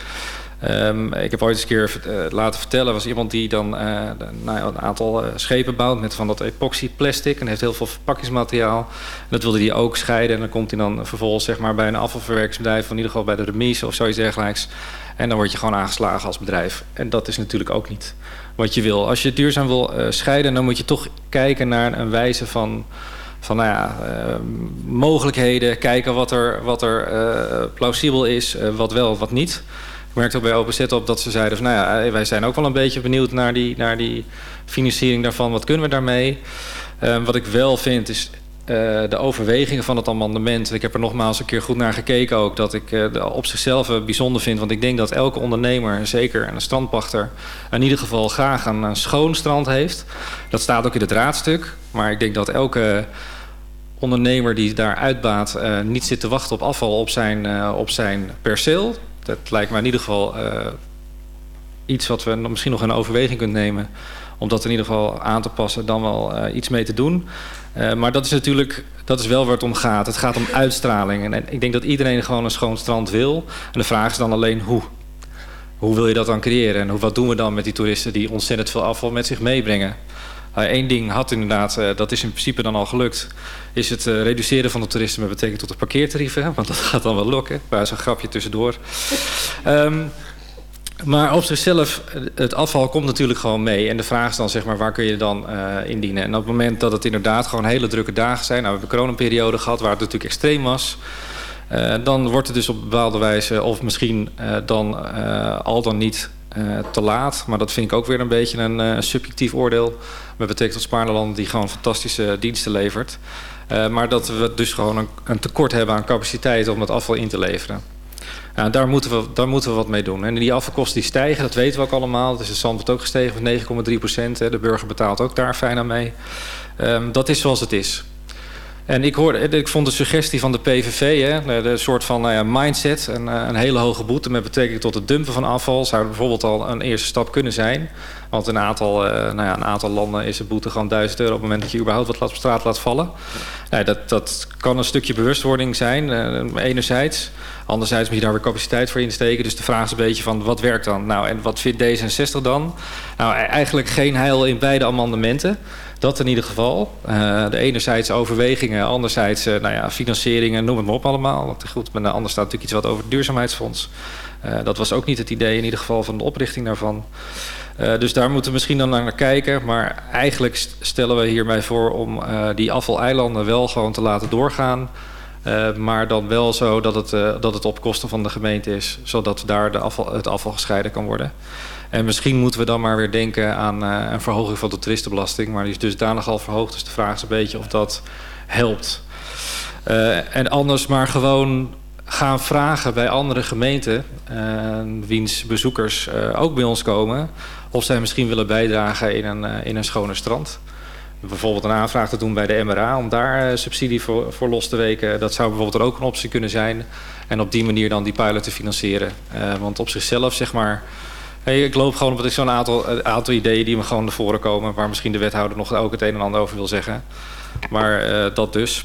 Speaker 1: Um, ik heb ooit eens een keer uh, laten vertellen, was iemand die dan uh, nou, een aantal uh, schepen bouwt met van dat epoxy plastic en heeft heel veel verpakkingsmateriaal. En dat wilde hij ook scheiden en dan komt hij dan vervolgens zeg maar, bij een afvalverwerkingsbedrijf, of in ieder geval bij de remise of zoiets dergelijks. En dan word je gewoon aangeslagen als bedrijf. En dat is natuurlijk ook niet wat je wil. Als je duurzaam wil scheiden, dan moet je toch kijken naar een wijze van van nou ja, uh, mogelijkheden, kijken wat er, wat er uh, plausibel is, wat wel, wat niet merkte ook bij OpenZ op dat ze zeiden... Van, nou ja, eh, wij zijn ook wel een beetje benieuwd naar die, naar die financiering daarvan. Wat kunnen we daarmee? Wat ik wel vind is uh, de overwegingen van het amendement. Ik heb er nogmaals een keer goed naar gekeken ook. Dat ik uh, op zichzelf bijzonder vind. Want ik denk dat elke ondernemer, zeker een strandpachter... in ieder geval graag een, schoon strand heeft. Dat staat ook in het raadstuk. Maar ik denk dat elke ondernemer die daar uitbaat... Niet zit te wachten op afval op zijn, op zijn perceel dat lijkt me in ieder geval iets wat we misschien nog in overweging kunnen nemen. Om dat in ieder geval aan te passen, dan wel iets mee te doen. Uh, maar dat is natuurlijk, dat is wel waar het om gaat. Het gaat om uitstraling. En, ik denk dat iedereen gewoon een schoon strand wil. En de vraag is dan alleen hoe. Hoe wil je dat dan creëren? En hoe, wat doen we dan met die toeristen die ontzettend veel afval met zich meebrengen? Eén uh, ding had inderdaad, uh, dat is in principe dan al gelukt, is het reduceren van de toerisme met betrekking tot de parkeertarieven. Want dat gaat dan wel lukken. Waar zo'n grapje tussendoor. Um, maar op zichzelf, het afval komt natuurlijk gewoon mee. En de vraag is dan, zeg maar, waar kun je dan uh, indienen? En op het moment dat het inderdaad gewoon hele drukke dagen zijn... nou, we hebben een coronaperiode gehad waar het natuurlijk extreem was... Uh, dan wordt het dus op bepaalde wijze, of misschien dan al dan niet te laat. Maar dat vind ik ook weer een beetje een subjectief oordeel. Met betrekking tot Spaarland die gewoon fantastische diensten levert. Maar dat we dus gewoon een, een, tekort hebben aan capaciteit om het afval in te leveren. Daar, moeten we, daar moeten we wat mee doen. En die afvalkosten die stijgen, dat weten we ook allemaal. Het is in Zandvoort ook gestegen van 9,3 procent. De burger betaalt ook daar fijn aan mee. Um, dat is zoals het is. En ik, hoorde, ik vond de suggestie van de PVV, hè, de soort van nou mindset, een, een, hele hoge boete met betrekking tot het dumpen van afval, zou bijvoorbeeld al een eerste stap kunnen zijn. Want in een aantal, uh, nou ja, een aantal landen is de boete gewoon 1000 euro op het moment dat je überhaupt wat op straat laat vallen. Nou, dat, dat kan een stukje bewustwording zijn, uh, enerzijds. Anderzijds moet je daar weer capaciteit voor insteken. Dus de vraag is een beetje van wat werkt dan? Nou, en wat vindt D66 dan? Nou, eigenlijk geen heil in beide amendementen. Dat in ieder geval. Uh, de enerzijds overwegingen, anderzijds uh, nou ja, financieringen, noem het maar op allemaal. Want goed, maar anders staat natuurlijk iets wat over het duurzaamheidsfonds. Uh, dat was ook niet het idee in ieder geval van de oprichting daarvan. dus daar moeten we misschien dan naar kijken. Maar eigenlijk stellen we hierbij voor om die afvaleilanden wel gewoon te laten doorgaan. Maar dan wel zo dat het, dat het op kosten van de gemeente is, zodat daar de afval, het afval gescheiden kan worden. En misschien moeten we dan maar weer denken aan uh, een verhoging van de toeristenbelasting. Maar die is dusdanig al verhoogd, dus de vraag is een beetje of dat helpt. en anders maar gewoon gaan vragen bij andere gemeenten, wiens bezoekers ook bij ons komen, of zij misschien willen bijdragen in een, in een schoner strand bijvoorbeeld een aanvraag te doen bij de MRA om daar uh, subsidie voor, voor los te weken. Dat zou bijvoorbeeld ook een optie kunnen zijn. En op die manier dan die pilot te financieren. Uh, want op zichzelf zeg maar... Ik loop gewoon op zo'n aantal, aantal ideeën die me gewoon naar voren komen... waar misschien de wethouder nog ook het een en ander over wil zeggen. Maar uh, dat dus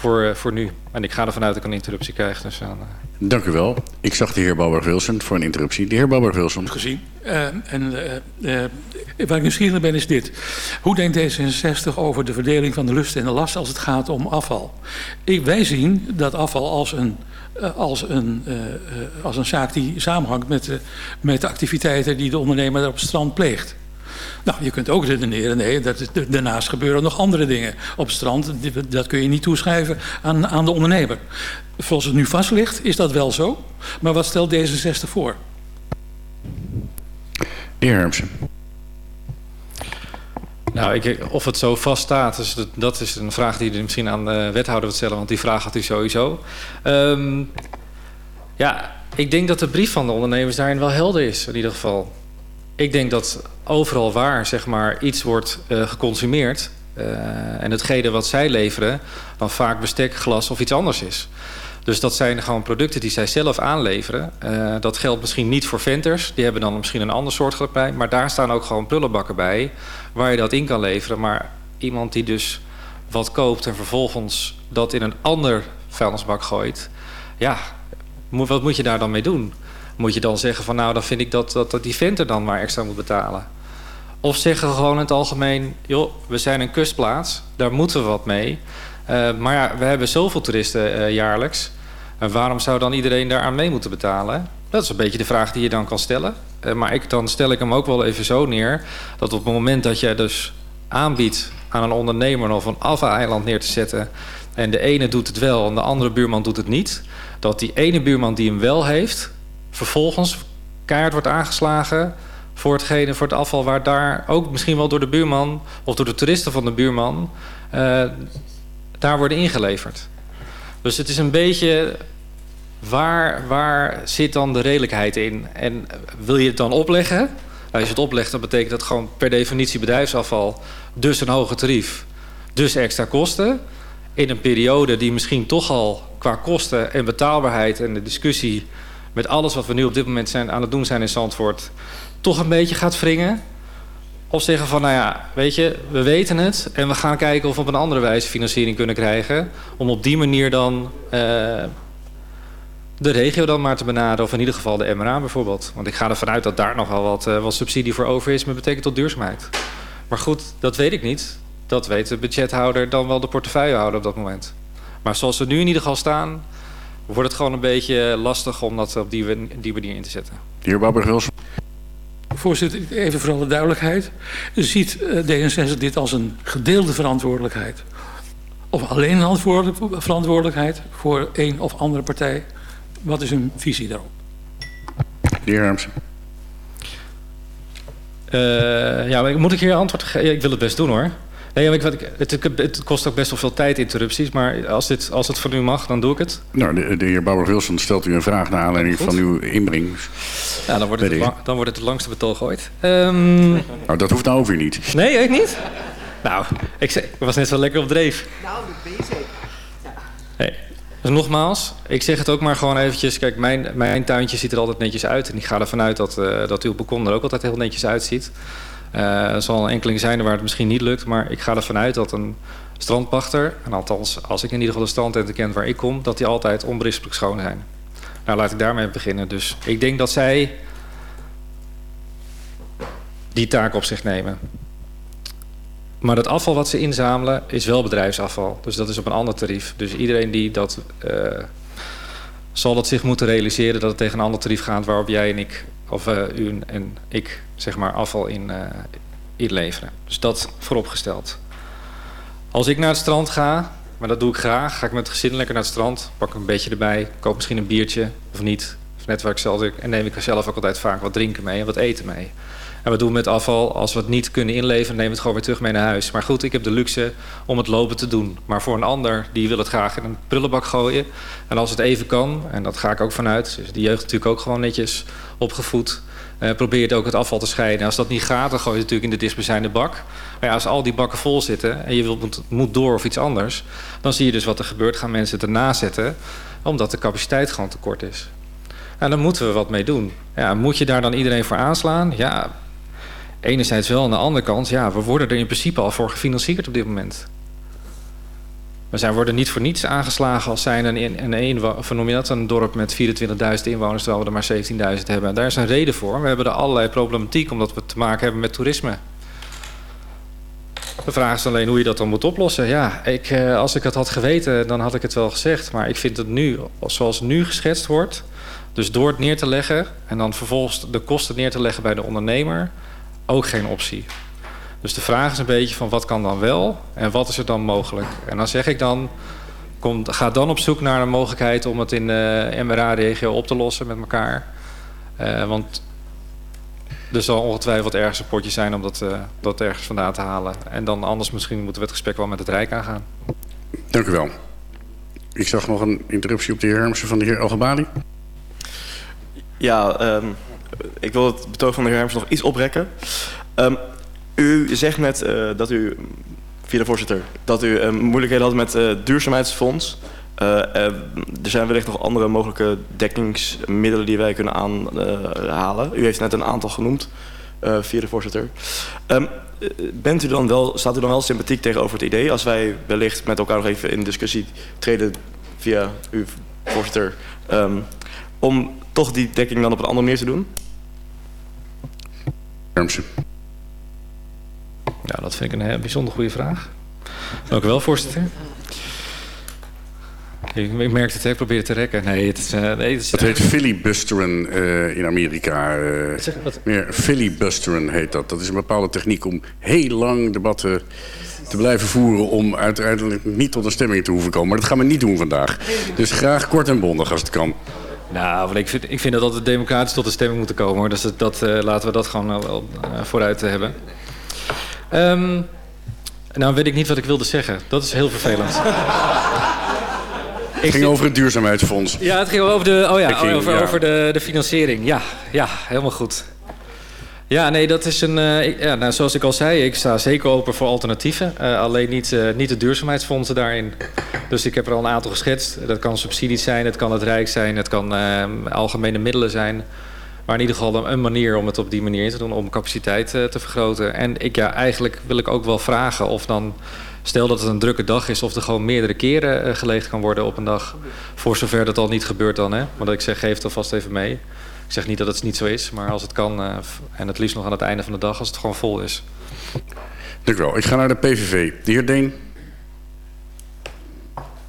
Speaker 1: voor, voor nu. En ik ga ervan uit dat ik een interruptie krijg. Dus dan,
Speaker 2: Dank u wel. Ik zag de heer Bouwberg-Wilson voor een interruptie. De heer Bouwberg-Wilson.
Speaker 6: Gezien. Uh, en uh, uh, waar ik nieuwsgierig ben is dit. Hoe denkt D66 over de verdeling van de lust en de last als het gaat om afval? Ik, wij zien dat afval als een, als een, als een zaak die samenhangt met de, met de activiteiten die de ondernemer op het strand pleegt. Nou, je kunt ook redeneren, nee, dat is, daarnaast gebeuren nog andere dingen op het strand. Dat kun je niet toeschrijven aan, aan de ondernemer. Zoals het nu vast ligt, is dat wel zo. Maar wat stelt D66 voor?
Speaker 2: De heer Hermsen.
Speaker 1: Nou, ik, of het zo vaststaat, dus dat, dat is een vraag die je misschien aan de wethouder wilt stellen, want die vraag had u sowieso. Um, ja, ik denk dat de brief van de ondernemers daarin wel helder is, in ieder geval. Ik denk dat overal waar zeg maar, iets wordt uh, geconsumeerd... Uh, en hetgene wat zij leveren... dan vaak bestek, glas of iets anders is. Dus dat zijn gewoon producten die zij zelf aanleveren. Uh, dat geldt misschien niet voor venters. Die hebben dan misschien een ander soort bij. Maar daar staan ook gewoon prullenbakken bij... waar je dat in kan leveren. Maar iemand die dus wat koopt en vervolgens dat in een ander vuilnisbak gooit... ja, wat moet je daar dan mee doen? Moet je dan zeggen van nou dan vind ik dat, dat, dat die venter dan maar extra moet betalen. Of zeggen gewoon in het algemeen, joh, we zijn een kustplaats, daar moeten we wat mee. Uh, maar ja, we hebben zoveel toeristen uh, jaarlijks. En waarom zou dan iedereen daaraan mee moeten betalen? Dat is een beetje de vraag die je dan kan stellen. Uh, maar ik, dan stel ik hem ook wel even zo neer... dat op het moment dat jij dus aanbiedt aan een ondernemer... of een afval-eiland neer te zetten... en de ene doet het wel en de andere buurman doet het niet... dat die ene buurman die hem wel heeft vervolgens keihard wordt aangeslagen voor hetgene, voor het afval waar daar ook misschien wel door de buurman of door de toeristen van de buurman uh, daar worden ingeleverd. Dus het is een beetje waar, waar zit dan de redelijkheid in? En wil je het dan opleggen? Nou, als je het oplegt, dan betekent dat gewoon per definitie bedrijfsafval, dus een hoger tarief, dus extra kosten. In een periode die misschien toch al qua kosten en betaalbaarheid en de discussie met alles wat we nu op dit moment zijn, aan het doen zijn in Zandvoort... toch een beetje gaat wringen? Of zeggen van, nou ja, weet je, we weten het... en we gaan kijken of we op een andere wijze financiering kunnen krijgen... om op die manier dan uh, de regio dan maar te benaderen... of in ieder geval de MRA bijvoorbeeld. Want ik ga ervan uit dat daar nogal wat, uh, wat subsidie voor over is... met betrekking tot duurzaamheid. Maar goed, dat weet ik niet. Dat weet de budgethouder dan wel de portefeuillehouder op dat moment. Maar zoals we nu in ieder geval staan wordt het gewoon een beetje lastig om dat op die, die manier in te zetten.
Speaker 2: De heer Babbergils.
Speaker 6: Voorzitter, even voor alle duidelijkheid. Ziet D66 dit als een gedeelde verantwoordelijkheid? Of alleen een verantwoordelijkheid voor een of andere partij? Wat is hun visie daarop?
Speaker 2: De heer Hermsen.
Speaker 1: Uh, ja, maar moet ik hier antwoord geven? Ik wil het best doen hoor. Nee, ik, het, het, kost ook best wel veel tijd, interrupties. Maar als, dit, als het van u mag, dan doe ik het.
Speaker 2: Nou, de, de heer Bauer-Wilson stelt u een vraag naar aanleiding Goed. van uw inbreng.
Speaker 1: Ja, dan wordt, het het, lang, dan wordt het het langste betoog ooit. Um...
Speaker 2: Nou, dat hoeft nou ook weer niet.
Speaker 1: Nee, ik niet? Nou, ik, ik was net zo lekker op dreef.
Speaker 3: Nou, dat ben je zeker. Ja.
Speaker 1: Hey. Dus nogmaals, ik zeg het ook maar gewoon eventjes. Kijk, mijn, mijn tuintje ziet er altijd netjes uit. En ik ga ervan uit dat, uh, dat uw balkon er ook altijd heel netjes uitziet. Uh, er zal een enkeling zijn waar het misschien niet lukt, maar ik ga ervan uit dat een strandpachter, en althans als ik in ieder geval de strandtenten ken waar ik kom, dat die altijd onberispelijk schoon zijn. Nou, laat ik daarmee beginnen. Dus ik denk dat zij die taak op zich nemen. Maar het afval wat ze inzamelen is wel bedrijfsafval. Dus dat is op een ander tarief. Dus iedereen die dat... Uh, zal het zich moeten realiseren dat het tegen een ander tarief gaat... waarop jij en ik of uh, u en ik zeg maar afval in, uh, inleveren. Dus dat vooropgesteld. Als ik naar het strand ga, Maar dat doe ik graag. Ga ik met het gezin lekker naar het strand. Pak een beetje erbij. Koop misschien een biertje of niet. Of net waar ik zelf... En neem ik er zelf ook altijd vaak wat drinken mee en wat eten mee. En wat doen we met afval? Als we het niet kunnen inleveren, nemen we het gewoon weer terug mee naar huis. Maar goed, ik heb de luxe om het lopen te doen. Maar voor een ander, die wil het graag in een prullenbak gooien. En als het even kan, en dat ga ik ook vanuit... dus die jeugd natuurlijk ook gewoon netjes opgevoed... Uh, probeer het ook het afval te scheiden. Als dat niet gaat, dan gooi je het natuurlijk in de dichtstbijzijnde bak. Maar ja, als al die bakken vol zitten en je wilt, moet, moet door of iets anders... dan zie je dus wat er gebeurt. Gaan mensen het erna zetten, omdat de capaciteit gewoon tekort is. En dan moeten we wat mee doen. Ja, moet je daar dan iedereen voor aanslaan? Ja, enerzijds wel. Aan de andere kant, ja, we worden er in principe al voor gefinancierd op dit moment. We zijn, worden niet voor niets aangeslagen als zijn een, een, een, noem je dat, een dorp met 24.000 inwoners, terwijl we er maar 17.000 hebben. Daar is een reden voor. We hebben er allerlei problematiek omdat we te maken hebben met toerisme. De vraag is alleen hoe je dat dan moet oplossen. Ja, ik, eh, als ik het had geweten, dan had ik het wel gezegd. Maar ik vind het nu, zoals nu geschetst wordt... dus door het neer te leggen en dan vervolgens de kosten neer te leggen bij de ondernemer... ook geen optie. Dus de vraag is een beetje van wat kan dan wel en wat is er dan mogelijk? En dan zeg ik dan, kom, ga dan op zoek naar een mogelijkheid om het in de MRA-regio op te lossen met elkaar. Uh, want er zal ongetwijfeld ergens een potje zijn om dat, uh, dat ergens vandaan te halen. En dan anders misschien moeten we het gesprek wel met het Rijk aangaan.
Speaker 2: Dank u wel. Ik zag nog een interruptie op de heer Hermsen van de heer Elgebali.
Speaker 7: Ja, um, ik wil het betoog van de heer nog iets oprekken. Um, u zegt net uh, dat u, via de voorzitter, dat u uh, moeilijkheden had met het uh, duurzaamheidsfonds. er zijn wellicht nog andere mogelijke dekkingsmiddelen die wij kunnen aanhalen. u heeft net een aantal genoemd via de voorzitter. Um, bent u dan wel, staat u dan wel sympathiek tegenover het idee als wij wellicht met elkaar nog even in discussie treden via uw voorzitter, um, om toch die dekking dan op een andere manier te doen?
Speaker 2: Hermsen.
Speaker 1: Ja, dat vind ik een bijzonder goede vraag. Dank u wel, voorzitter. Ik, ik merk het, ik probeer het te rekken. Nee, het is... Uh, nee, het, is
Speaker 2: dat heet filibusteren uh, in Amerika. Uh, zeg, wat? Meer filibusteren heet dat. Dat is een bepaalde techniek om heel lang debatten te blijven voeren... om uiteindelijk niet tot een stemming te hoeven komen. Maar dat gaan we niet doen vandaag. Dus graag kort en bondig als het kan.
Speaker 1: Nou, ik vind, ik vind dat altijd democratisch tot een stemming moeten komen. Hoor. Dus dat, dat laten we dat gewoon wel vooruit hebben. Um, nou weet ik niet wat ik wilde zeggen. Dat is heel vervelend.
Speaker 2: Het ging over het duurzaamheidsfonds.
Speaker 1: Ja, het ging over de, oh ja, ging, over, ja. over de, de financiering. Ja, ja, helemaal goed. Ja, nee, dat is een. Uh, ja, nou, zoals ik al zei, ik sta zeker open voor alternatieven. Uh, alleen niet, uh, niet de duurzaamheidsfondsen daarin. Dus ik heb er al een aantal geschetst. Dat kan subsidies zijn, het kan het Rijk zijn, het kan ehm, algemene middelen zijn. Maar in ieder geval een manier om het op die manier te doen, om capaciteit te vergroten. En ik, ja, eigenlijk wil ik ook wel vragen of dan, stel dat het een drukke dag is, of er gewoon meerdere keren geleegd kan worden op een dag. Voor zover dat al niet gebeurt dan, hè. Dat ik zeg, geef het alvast even mee. Ik zeg niet dat het niet zo is, maar als het kan, uh, en het liefst nog aan het einde van de dag, als het gewoon vol is.
Speaker 2: Dank u wel. Ik ga naar de PVV. De heer Deen.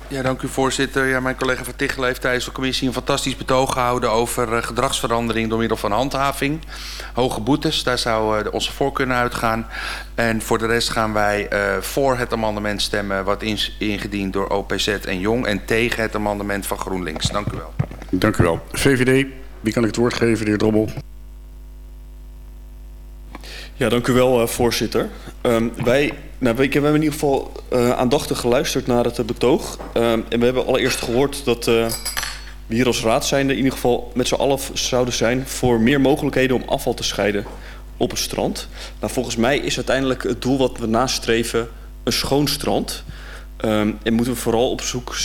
Speaker 8: Ja, dank u voorzitter. Ja, mijn collega Van Tichelen heeft tijdens de commissie een fantastisch betoog gehouden over uh, gedragsverandering door middel van handhaving. Hoge boetes, daar zou uh, onze voor kunnen uitgaan. En voor de rest gaan wij uh, voor het amendement stemmen wat is ingediend door OPZ en Jong en tegen het amendement van GroenLinks. Dank u wel.
Speaker 2: Dank u wel. VVD, wie kan ik het woord geven, de heer Drobbel?
Speaker 9: Ja, dank u wel, uh, voorzitter. Um, wij, nou, we, hebben in ieder geval uh, aandachtig geluisterd naar het uh, betoog. Um, en we hebben allereerst gehoord dat we hier als raad zijnde in ieder geval met z'n allen zouden zijn voor meer mogelijkheden om afval te scheiden op het strand. Nou, volgens mij is uiteindelijk het doel wat we nastreven een schoon strand. Um, en moeten we vooral op zoek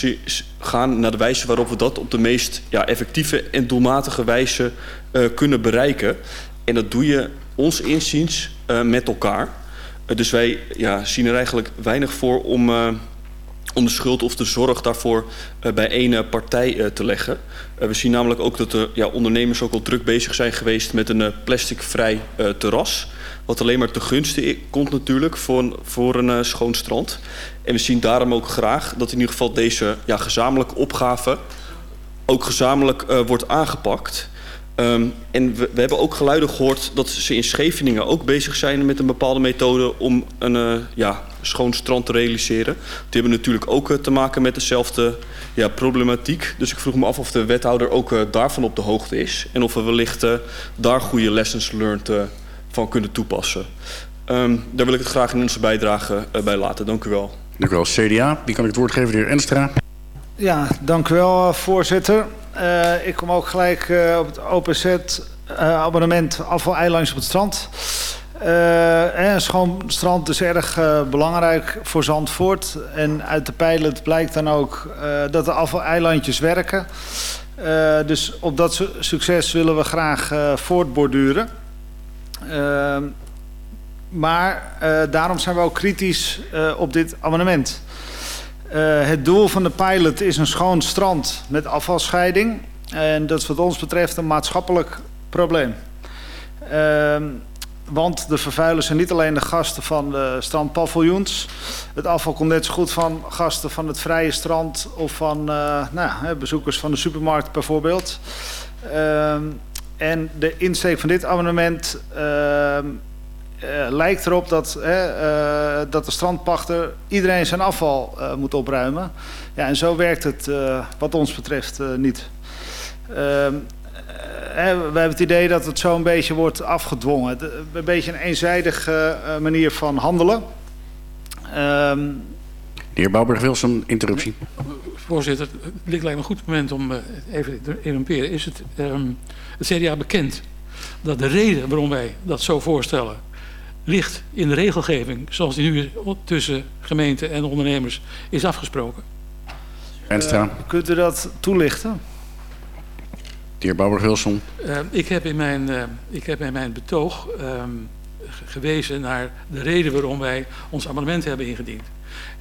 Speaker 9: gaan naar de wijze waarop we dat op de meest ja, effectieve en doelmatige wijze kunnen bereiken. En dat doe je ons inziens uh, met elkaar. Uh, dus wij ja, zien er eigenlijk weinig voor om, om de schuld of de zorg daarvoor bij één partij te leggen. we zien namelijk ook dat de ja, ondernemers ook al druk bezig zijn geweest met een plasticvrij terras. Wat alleen maar te gunsten komt natuurlijk voor voor een schoon strand. En we zien daarom ook graag dat in ieder geval deze ja, gezamenlijke opgave ook gezamenlijk wordt aangepakt. Um, en we, we, hebben ook geluiden gehoord dat ze in Scheveningen ook bezig zijn met een bepaalde methode om een uh, ja, schoon strand te realiseren. Die hebben natuurlijk ook te maken met dezelfde ja, problematiek. Dus ik vroeg me af of de wethouder ook daarvan op de hoogte is. En of we wellicht daar goede lessons learned van kunnen toepassen. Um, daar wil ik het graag in onze bijdrage bij laten. Dank u wel.
Speaker 2: Dank u wel. CDA, wie kan ik het woord geven? De heer Enstra.
Speaker 10: Ja, dank u wel, voorzitter. Uh, ik kom ook gelijk uh, op het OPZ-abonnement uh, afval-eilandjes op het strand. een schoon strand is erg belangrijk voor Zandvoort. En uit de pijlen blijkt dan ook dat de afval-eilandjes werken. dus op dat su succes willen we graag voortborduren. Maar daarom zijn we ook kritisch op dit abonnement. Uh, het doel van de pilot is een schoon strand met afvalscheiding. En dat is wat ons betreft een maatschappelijk probleem. Uh, want de vervuilers zijn niet alleen de gasten van de strandpaviljoens. Het afval komt net zo goed van gasten van het vrije strand... of van nou, bezoekers van de supermarkt bijvoorbeeld. Uh, en de insteek van dit abonnement ehm, uh, lijkt erop dat, uh, dat de strandpachter iedereen zijn afval uh, moet opruimen. Ja, en zo werkt het wat ons betreft niet. Ehm, we hebben het idee dat het zo een beetje wordt afgedwongen. Een beetje een eenzijdige manier van handelen.
Speaker 2: Ehm, de heer Bouwberg-Wilson, interruptie.
Speaker 6: Voorzitter, het lijkt me een goed moment om even te interrumperen. Is het, um, het CDA bekend dat de reden waarom wij dat zo voorstellen ligt in de regelgeving zoals die nu tussen gemeente en ondernemers is afgesproken.
Speaker 2: Enstra. Uh,
Speaker 10: kunt u dat toelichten?
Speaker 2: De heer Bouwer-Wilson.
Speaker 6: Uh, ik, heb in mijn, uh, ik heb in mijn betoog um, gewezen naar de reden waarom wij ons amendement hebben ingediend.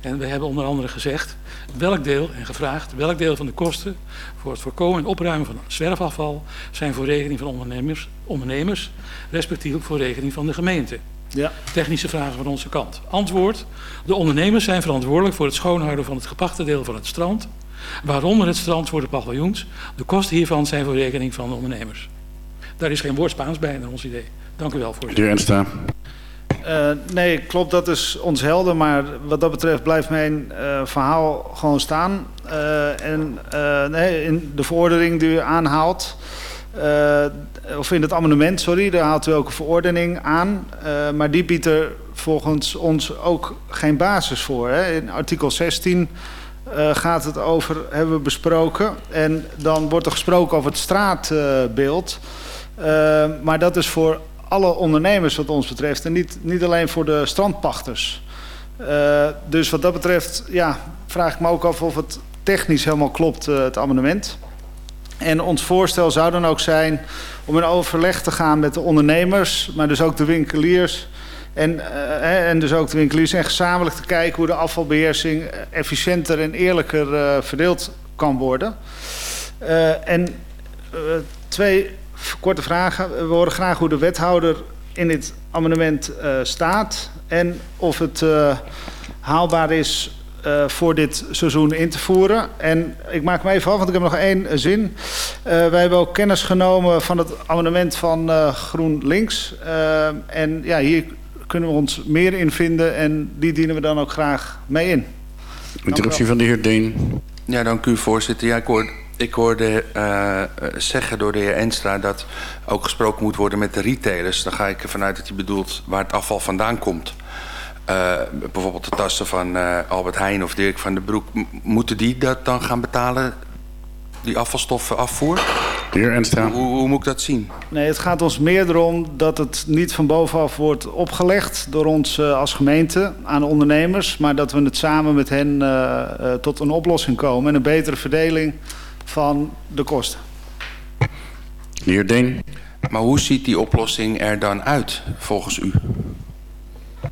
Speaker 6: En we hebben onder andere gezegd welk deel en gevraagd welk deel van de kosten voor het voorkomen en opruimen van zwerfafval zijn voor rekening van ondernemers, ondernemers respectievelijk voor rekening van de gemeente. Ja. Technische vragen van onze kant. Antwoord. De ondernemers zijn verantwoordelijk voor het schoonhouden van het gepachte deel van het strand. Waaronder het strand voor de paviljoens. De kosten hiervan zijn voor rekening van de ondernemers. Daar is geen woord Spaans bij naar ons idee. Dank u wel, voorzitter.
Speaker 2: De Ernsta.
Speaker 10: Uh, nee, klopt, dat is ons helder. Maar wat dat betreft blijft mijn uh, verhaal gewoon staan. Uh, en nee, in de verordening die u aanhaalt... Uh, of in het amendement, sorry, daar haalt u ook een verordening aan. Uh, maar die biedt er volgens ons ook geen basis voor. Hè. In artikel 16 uh, eh, gaat het over, hebben we besproken. En dan wordt er gesproken over het straatbeeld. maar dat is voor alle ondernemers wat ons betreft. En niet, niet alleen voor de strandpachters. dus wat dat betreft ja, vraag ik me ook af of het technisch helemaal klopt, het amendement. En ons voorstel zou dan ook zijn om in overleg te gaan met de ondernemers, maar dus ook de winkeliers. En, uh, en dus ook de winkeliers en gezamenlijk te kijken hoe de afvalbeheersing efficiënter en eerlijker uh, verdeeld kan worden. Uh, en twee korte vragen. We horen graag hoe de wethouder in dit amendement staat en of het haalbaar is uh, voor dit seizoen in te voeren. En ik maak me even af, want ik heb nog één zin. Uh, wij hebben ook kennis genomen van het amendement van uh, GroenLinks. en ja, hier kunnen we ons meer in vinden en die dienen we dan ook graag mee in.
Speaker 2: Interruptie van de heer Deen.
Speaker 8: Ja, dank u voorzitter. Ja, ik hoor ik hoorde uh, zeggen door de heer Enstra dat ook gesproken moet worden met de retailers. Dan ga ik ervan uit dat hij bedoelt waar het afval vandaan komt. Uh, bijvoorbeeld de tassen van uh, Albert Heijn of Dirk van den Broek. moeten die dat dan gaan betalen, die afvalstoffen afvoer?
Speaker 2: De heer Enstra.
Speaker 8: Hoe, hoe, moet ik dat zien?
Speaker 10: Nee, het gaat ons meer erom dat het niet van bovenaf wordt opgelegd door ons uh, als gemeente aan de ondernemers. Maar dat we het samen met hen tot een oplossing komen en een betere verdeling van de kosten.
Speaker 2: De heer Deen.
Speaker 8: Maar hoe ziet die oplossing er dan uit volgens u?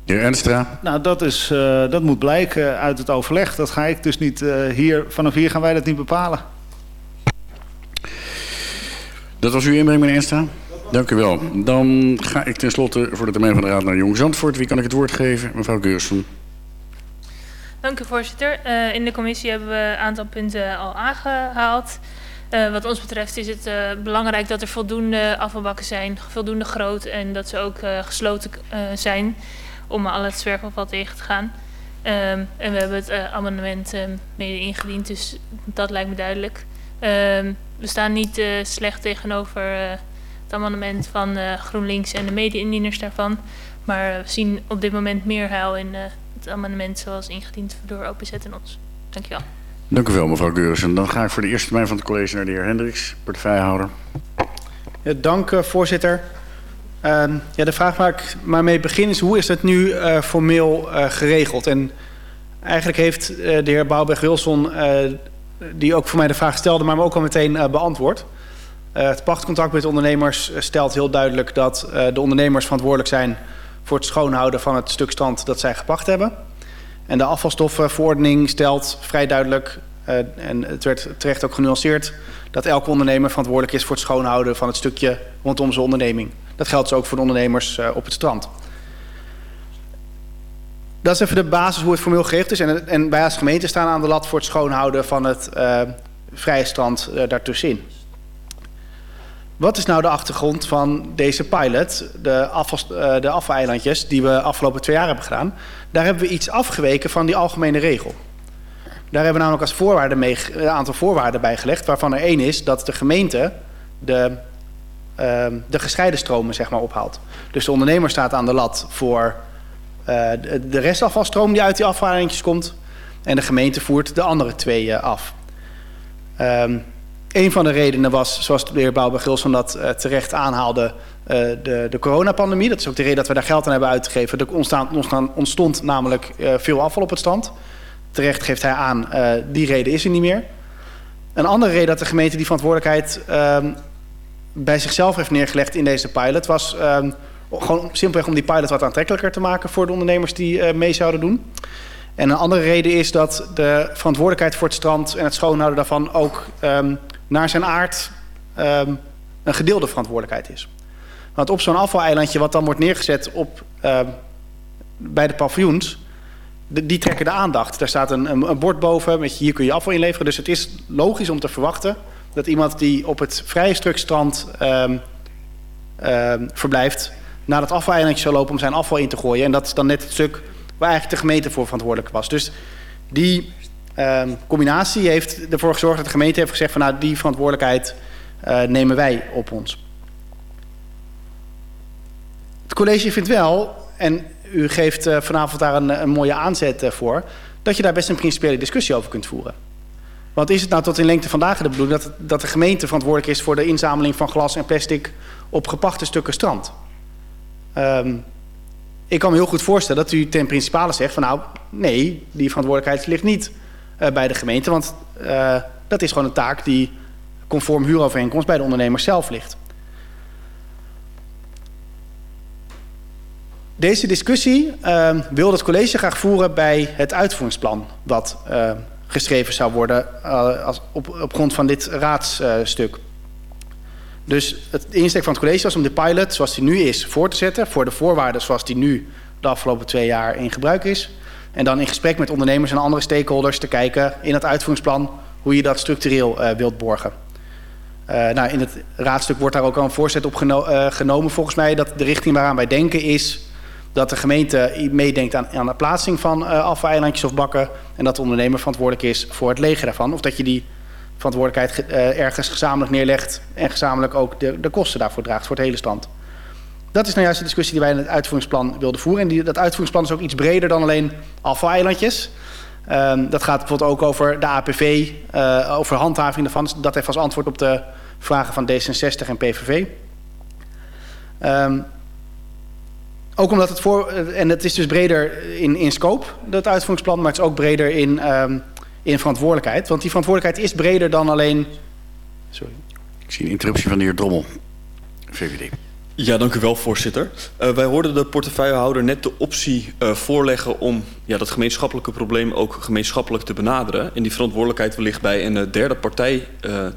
Speaker 2: De heer Enstra?
Speaker 10: Nou, dat, is, uh, dat moet blijken uit het overleg. Dat ga ik dus niet uh, hier, vanaf hier gaan wij dat niet bepalen.
Speaker 2: Dat was uw inbreng, meneer Enstra. Dank u wel. Dan ga ik tenslotte voor de termijn van de Raad naar Jong Zandvoort. Wie kan ik het woord geven? Mevrouw Geursen.
Speaker 11: Dank u, voorzitter. Uh, in de commissie hebben we een aantal punten al aangehaald. Uh, wat ons betreft is het uh, belangrijk dat er voldoende afvalbakken zijn, voldoende groot en dat ze ook gesloten zijn om al het zwerfafval tegen te gaan. Um, en we hebben het amendement mede ingediend, dus dat lijkt me duidelijk. Um, we staan niet slecht tegenover het amendement van GroenLinks en de mede-indieners daarvan. Maar we zien op dit moment meer heil in het amendement zoals ingediend door OPZ en ons. Dankjewel.
Speaker 2: Dank u wel, mevrouw Geurissen. Dan ga ik voor de eerste termijn van het college naar de heer Hendricks, portefeuillehouder.
Speaker 5: Ja, dank, uh, voorzitter. Uh, ja, de vraag waar ik maar mee begin is, hoe is het nu uh, formeel uh, geregeld? En eigenlijk heeft de heer Bouwberg-Wilson, die ook voor mij de vraag stelde, maar me ook al meteen beantwoord. het pachtcontact met ondernemers stelt heel duidelijk dat de ondernemers verantwoordelijk zijn voor het schoonhouden van het stuk strand dat zij gepacht hebben. En de afvalstoffenverordening stelt vrij duidelijk, uh, en het werd terecht ook genuanceerd, dat elke ondernemer verantwoordelijk is voor het schoonhouden van het stukje rondom zijn onderneming. Dat geldt dus ook voor de ondernemers uh, op het strand. Dat is even de basis hoe het formeel geregeld is. En, en wij als gemeente staan aan de lat voor het schoonhouden van het uh, vrije strand daartussenin. Wat is nou de achtergrond van deze pilot, de, afval, uh, de afvaleilandjes die we afgelopen twee jaar hebben gedaan? Daar hebben we iets afgeweken van die algemene regel. Daar hebben we namelijk als voorwaarde een aantal voorwaarden bij gelegd, waarvan er één is dat de gemeente de, uh, de gescheiden stromen zeg maar, ophaalt. Dus de ondernemer staat aan de lat voor uh, de, restafvalstroom die uit die afvaleilandjes komt en de gemeente voert de andere twee af. Um, een van de redenen was, zoals de heer Bouwberg-Gilson dat uh, terecht aanhaalde, uh, de, de coronapandemie. Dat is ook de reden dat we daar geld aan hebben uitgegeven. Er ontstond namelijk uh, veel afval op het strand. Terecht geeft hij aan, die reden is er niet meer. Een andere reden dat de gemeente die verantwoordelijkheid ehm, bij zichzelf heeft neergelegd in deze pilot... was um, gewoon simpelweg om die pilot wat aantrekkelijker te maken voor de ondernemers die mee zouden doen. En een andere reden is dat de verantwoordelijkheid voor het strand en het schoonhouden daarvan ook um, naar zijn aard um, een gedeelde verantwoordelijkheid is. Want op zo'n afvaleilandje wat dan wordt neergezet op, uh, bij de paviljoens, die trekken de aandacht. Daar staat een, een, bord boven met hier kun je afval inleveren. Dus het is logisch om te verwachten dat iemand die op het vrije stuk strand um, verblijft, naar dat afvaleilandje zou lopen om zijn afval in te gooien. En dat is dan net het stuk waar eigenlijk de gemeente voor verantwoordelijk was. Dus die um, combinatie heeft ervoor gezorgd dat de gemeente heeft gezegd van nou die verantwoordelijkheid uh, nemen wij op ons. Het college vindt wel, en u geeft uh, vanavond daar een, mooie aanzet uh, voor, dat je daar best een principiële discussie over kunt voeren. Want is het nou tot in lengte vandaag de bedoeling dat, dat de gemeente verantwoordelijk is voor de inzameling van glas en plastic op gepachte stukken strand? Um, ik kan me heel goed voorstellen dat u ten principale zegt van nou nee, die verantwoordelijkheid ligt niet bij de gemeente. Want uh, dat is gewoon een taak die conform huurovereenkomst bij de ondernemer zelf ligt. Deze discussie uh, wil het college graag voeren bij het uitvoeringsplan... wat uh, geschreven zou worden als op, op grond van dit raadsstuk. dus het insteek van het college was om de pilot zoals die nu is voor te zetten... voor de voorwaarden zoals die nu de afgelopen twee jaar in gebruik is... En dan in gesprek met ondernemers en andere stakeholders te kijken in het uitvoeringsplan hoe je dat structureel uh, wilt borgen. Uh, nou, in het raadstuk wordt daar ook al een voorzet op uh, genomen volgens mij dat de richting waaraan wij denken is dat de gemeente meedenkt aan, aan de plaatsing van afvaleilandjes of bakken en dat de ondernemer verantwoordelijk is voor het legen daarvan. Of dat je die verantwoordelijkheid ergens gezamenlijk neerlegt en gezamenlijk ook de, de kosten daarvoor draagt voor het hele stand. Dat is nou juist de discussie die wij in het uitvoeringsplan wilden voeren. En die, dat uitvoeringsplan is ook iets breder dan alleen afvaleilandjes. Um, dat gaat bijvoorbeeld ook over de APV, uh, over handhaving daarvan. Dat heeft als antwoord op de vragen van D66 en PVV. Um, ook omdat het voor, en het is dus breder in, in scope, dat uitvoeringsplan, maar het is ook breder in, um, in verantwoordelijkheid. Want die verantwoordelijkheid is breder dan alleen...
Speaker 2: Sorry. Ik zie een interruptie van de heer Drommel, VVD.
Speaker 9: Ja, dank u wel, voorzitter. Uh, wij hoorden de portefeuillehouder net de optie uh, voorleggen om ja, dat gemeenschappelijke probleem ook gemeenschappelijk te benaderen. En die verantwoordelijkheid wellicht bij een uh, derde partij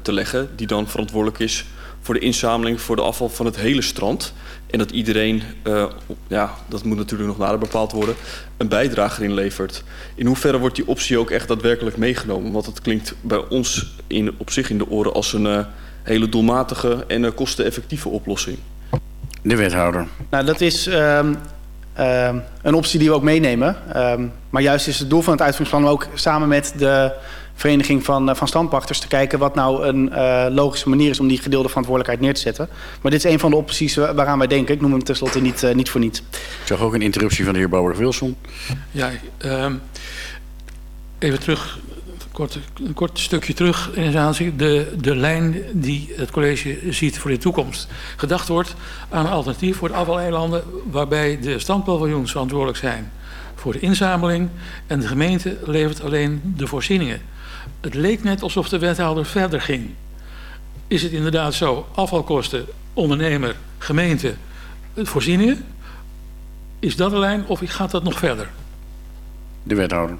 Speaker 9: te leggen, die dan verantwoordelijk is voor de inzameling voor de afval van het hele strand. En dat iedereen, ja, dat moet natuurlijk nog nader bepaald worden, een bijdrage erin levert. In hoeverre wordt die optie ook echt daadwerkelijk meegenomen? Want het klinkt bij ons in, op zich in de oren als een hele doelmatige en kosteneffectieve oplossing.
Speaker 2: De wethouder.
Speaker 5: Nou, dat is um, um, een optie die we ook meenemen. Um, maar juist is het doel van het uitvoeringsplan ook samen met de vereniging van, uh, van standpachters te kijken wat nou een uh, logische manier is om die gedeelde verantwoordelijkheid neer te zetten. Maar dit is een van de opties waaraan wij denken. Ik noem hem tenslotte niet, uh, niet voor niets.
Speaker 2: Ik zag ook een interruptie van de heer Bouwer-Wilson.
Speaker 6: Ja, um, even terug, kort, een kort stukje terug in zijn aanzien. De, de lijn die het college ziet voor de toekomst. Gedacht wordt aan een alternatief voor de afvaleilanden waarbij de standpaviljoens verantwoordelijk zijn voor de inzameling en de gemeente levert alleen de voorzieningen. Het leek net alsof de wethouder verder ging. Is het inderdaad zo? Afvalkosten, ondernemer, gemeente, voorzieningen? Is dat de lijn of gaat dat nog verder?
Speaker 2: De wethouder.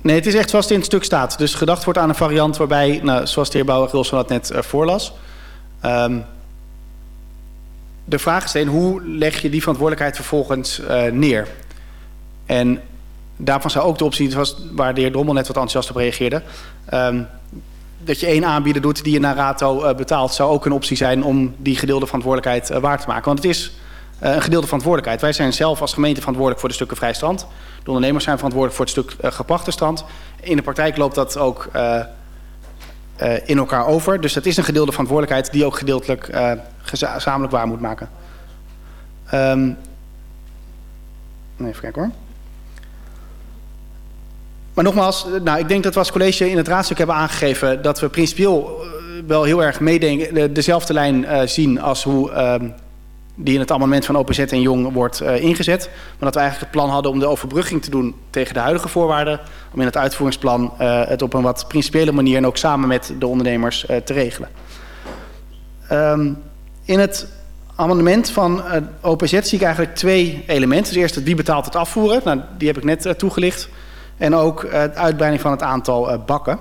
Speaker 5: Nee, het is echt zoals het in het stuk staat. Dus gedacht wordt aan een variant waarbij, nou, zoals de heer Bouwer-Gulsen dat net uh, voorlas... Um, de vraag is alleen, hoe leg je die verantwoordelijkheid vervolgens uh, neer? En daarvan zou ook de optie, waar de heer Drommel net wat enthousiast op reageerde... Um, dat je één aanbieder doet die je naar rato uh, betaalt... zou ook een optie zijn om die gedeelde verantwoordelijkheid waar te maken. Want het is een gedeelde verantwoordelijkheid. Wij zijn zelf als gemeente verantwoordelijk voor de stukken vrij strand. De ondernemers zijn verantwoordelijk voor het stuk uh, gepachte strand. In de praktijk loopt dat ook uh, in elkaar over. Dus dat is een gedeelde verantwoordelijkheid die ook gedeeltelijk gezamenlijk waar moet maken. Um, even kijken hoor. Maar nogmaals, nou, ik denk dat we als college in het raadstuk hebben aangegeven... dat we principieel wel heel erg meedenken, de, dezelfde lijn zien als hoe... Uh, die in het amendement van OPZ en Jong wordt uh, ingezet. Maar dat we eigenlijk het plan hadden om de overbrugging te doen tegen de huidige voorwaarden. Om in het uitvoeringsplan uh, het op een wat principiële manier en ook samen met de ondernemers uh, te regelen. Um, in het amendement van OPZ zie ik eigenlijk twee elementen. Dus eerst wie betaalt het afvoeren. Nou, die heb ik net toegelicht. En ook de uitbreiding van het aantal bakken.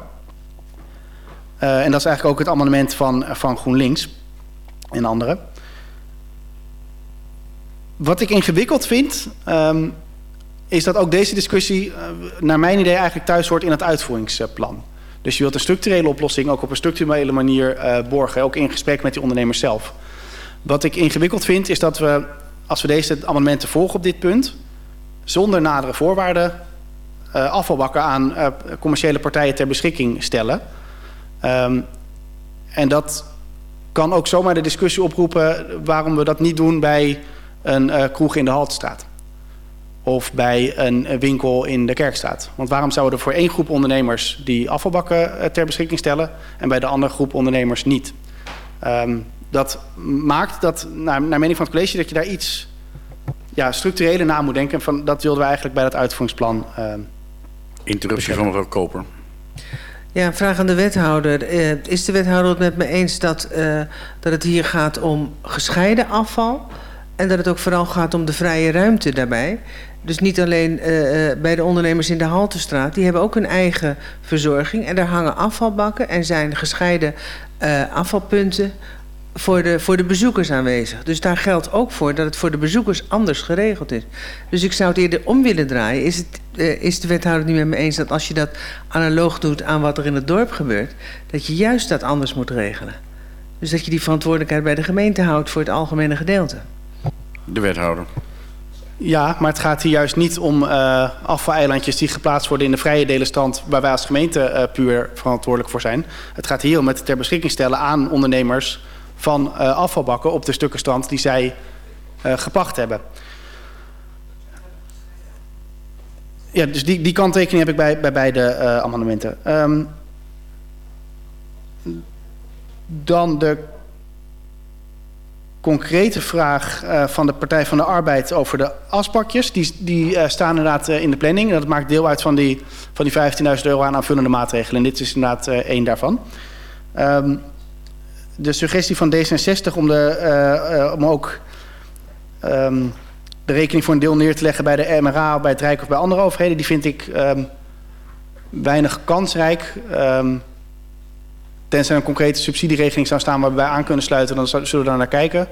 Speaker 5: en dat is eigenlijk ook het amendement van, van GroenLinks en anderen. Wat ik ingewikkeld vind, um, is dat ook deze discussie, uh, naar mijn idee, eigenlijk thuis hoort in het uitvoeringsplan. Dus je wilt een structurele oplossing ook op een structurele manier uh, borgen, ook in gesprek met die ondernemers zelf. Wat ik ingewikkeld vind, is dat we, als we deze amendementen volgen op dit punt, zonder nadere voorwaarden uh, afvalbakken aan commerciële partijen ter beschikking stellen. Um, en dat kan ook zomaar de discussie oproepen waarom we dat niet doen bij een uh, kroeg in de Haltestraat. Of bij een winkel in de Kerkstraat. Want waarom zouden er voor één groep ondernemers die afvalbakken uh, ter beschikking stellen... en bij de andere groep ondernemers niet? Um, dat maakt dat, naar, naar mening van het college, dat je daar iets ja, structurele na moet denken. Van, dat wilden we eigenlijk bij dat uitvoeringsplan... Uh,
Speaker 2: Interruptie van mevrouw Koper.
Speaker 3: Ja, vraag aan de wethouder. Uh, is de wethouder het met me eens dat, uh, dat het hier gaat om gescheiden afval... En dat het ook vooral gaat om de vrije ruimte daarbij. Dus niet alleen uh, bij de ondernemers in de Haltestraat. Die hebben ook een eigen verzorging. En daar hangen afvalbakken en zijn gescheiden uh, afvalpunten voor de, voor de bezoekers aanwezig. Dus daar geldt ook voor dat het voor de bezoekers anders geregeld is. Dus ik zou het eerder om willen draaien. Is, het, is de wethouder niet met me eens dat als je dat analoog doet aan wat er in het dorp gebeurt... dat je juist dat anders moet regelen? Dus dat je die verantwoordelijkheid bij de gemeente houdt voor het algemene gedeelte.
Speaker 2: De wethouder.
Speaker 5: Ja, maar het gaat hier juist niet om uh, afvaleilandjes die geplaatst worden in de vrije delenstand... waar wij als gemeente uh, puur verantwoordelijk voor zijn. Het gaat hier om het ter beschikking stellen aan ondernemers van uh, afvalbakken... op de stukken strand die zij gepacht hebben. Ja, dus die, die kanttekening heb ik bij, bij beide amendementen. Um, dan de concrete vraag uh, van de Partij van de Arbeid over de asbakjes. Die, die uh, staan inderdaad uh, in de planning. Dat maakt deel uit van die, van die 15.000 euro aan aanvullende maatregelen. En dit is inderdaad één daarvan. Um, de suggestie van D66 om, de, om ook um, de rekening voor een deel neer te leggen bij de MRA, bij het Rijk of bij andere overheden, die vind ik um, weinig kansrijk. Tenzij een concrete subsidieregeling zou staan waar wij aan kunnen sluiten, dan zullen we daar naar kijken.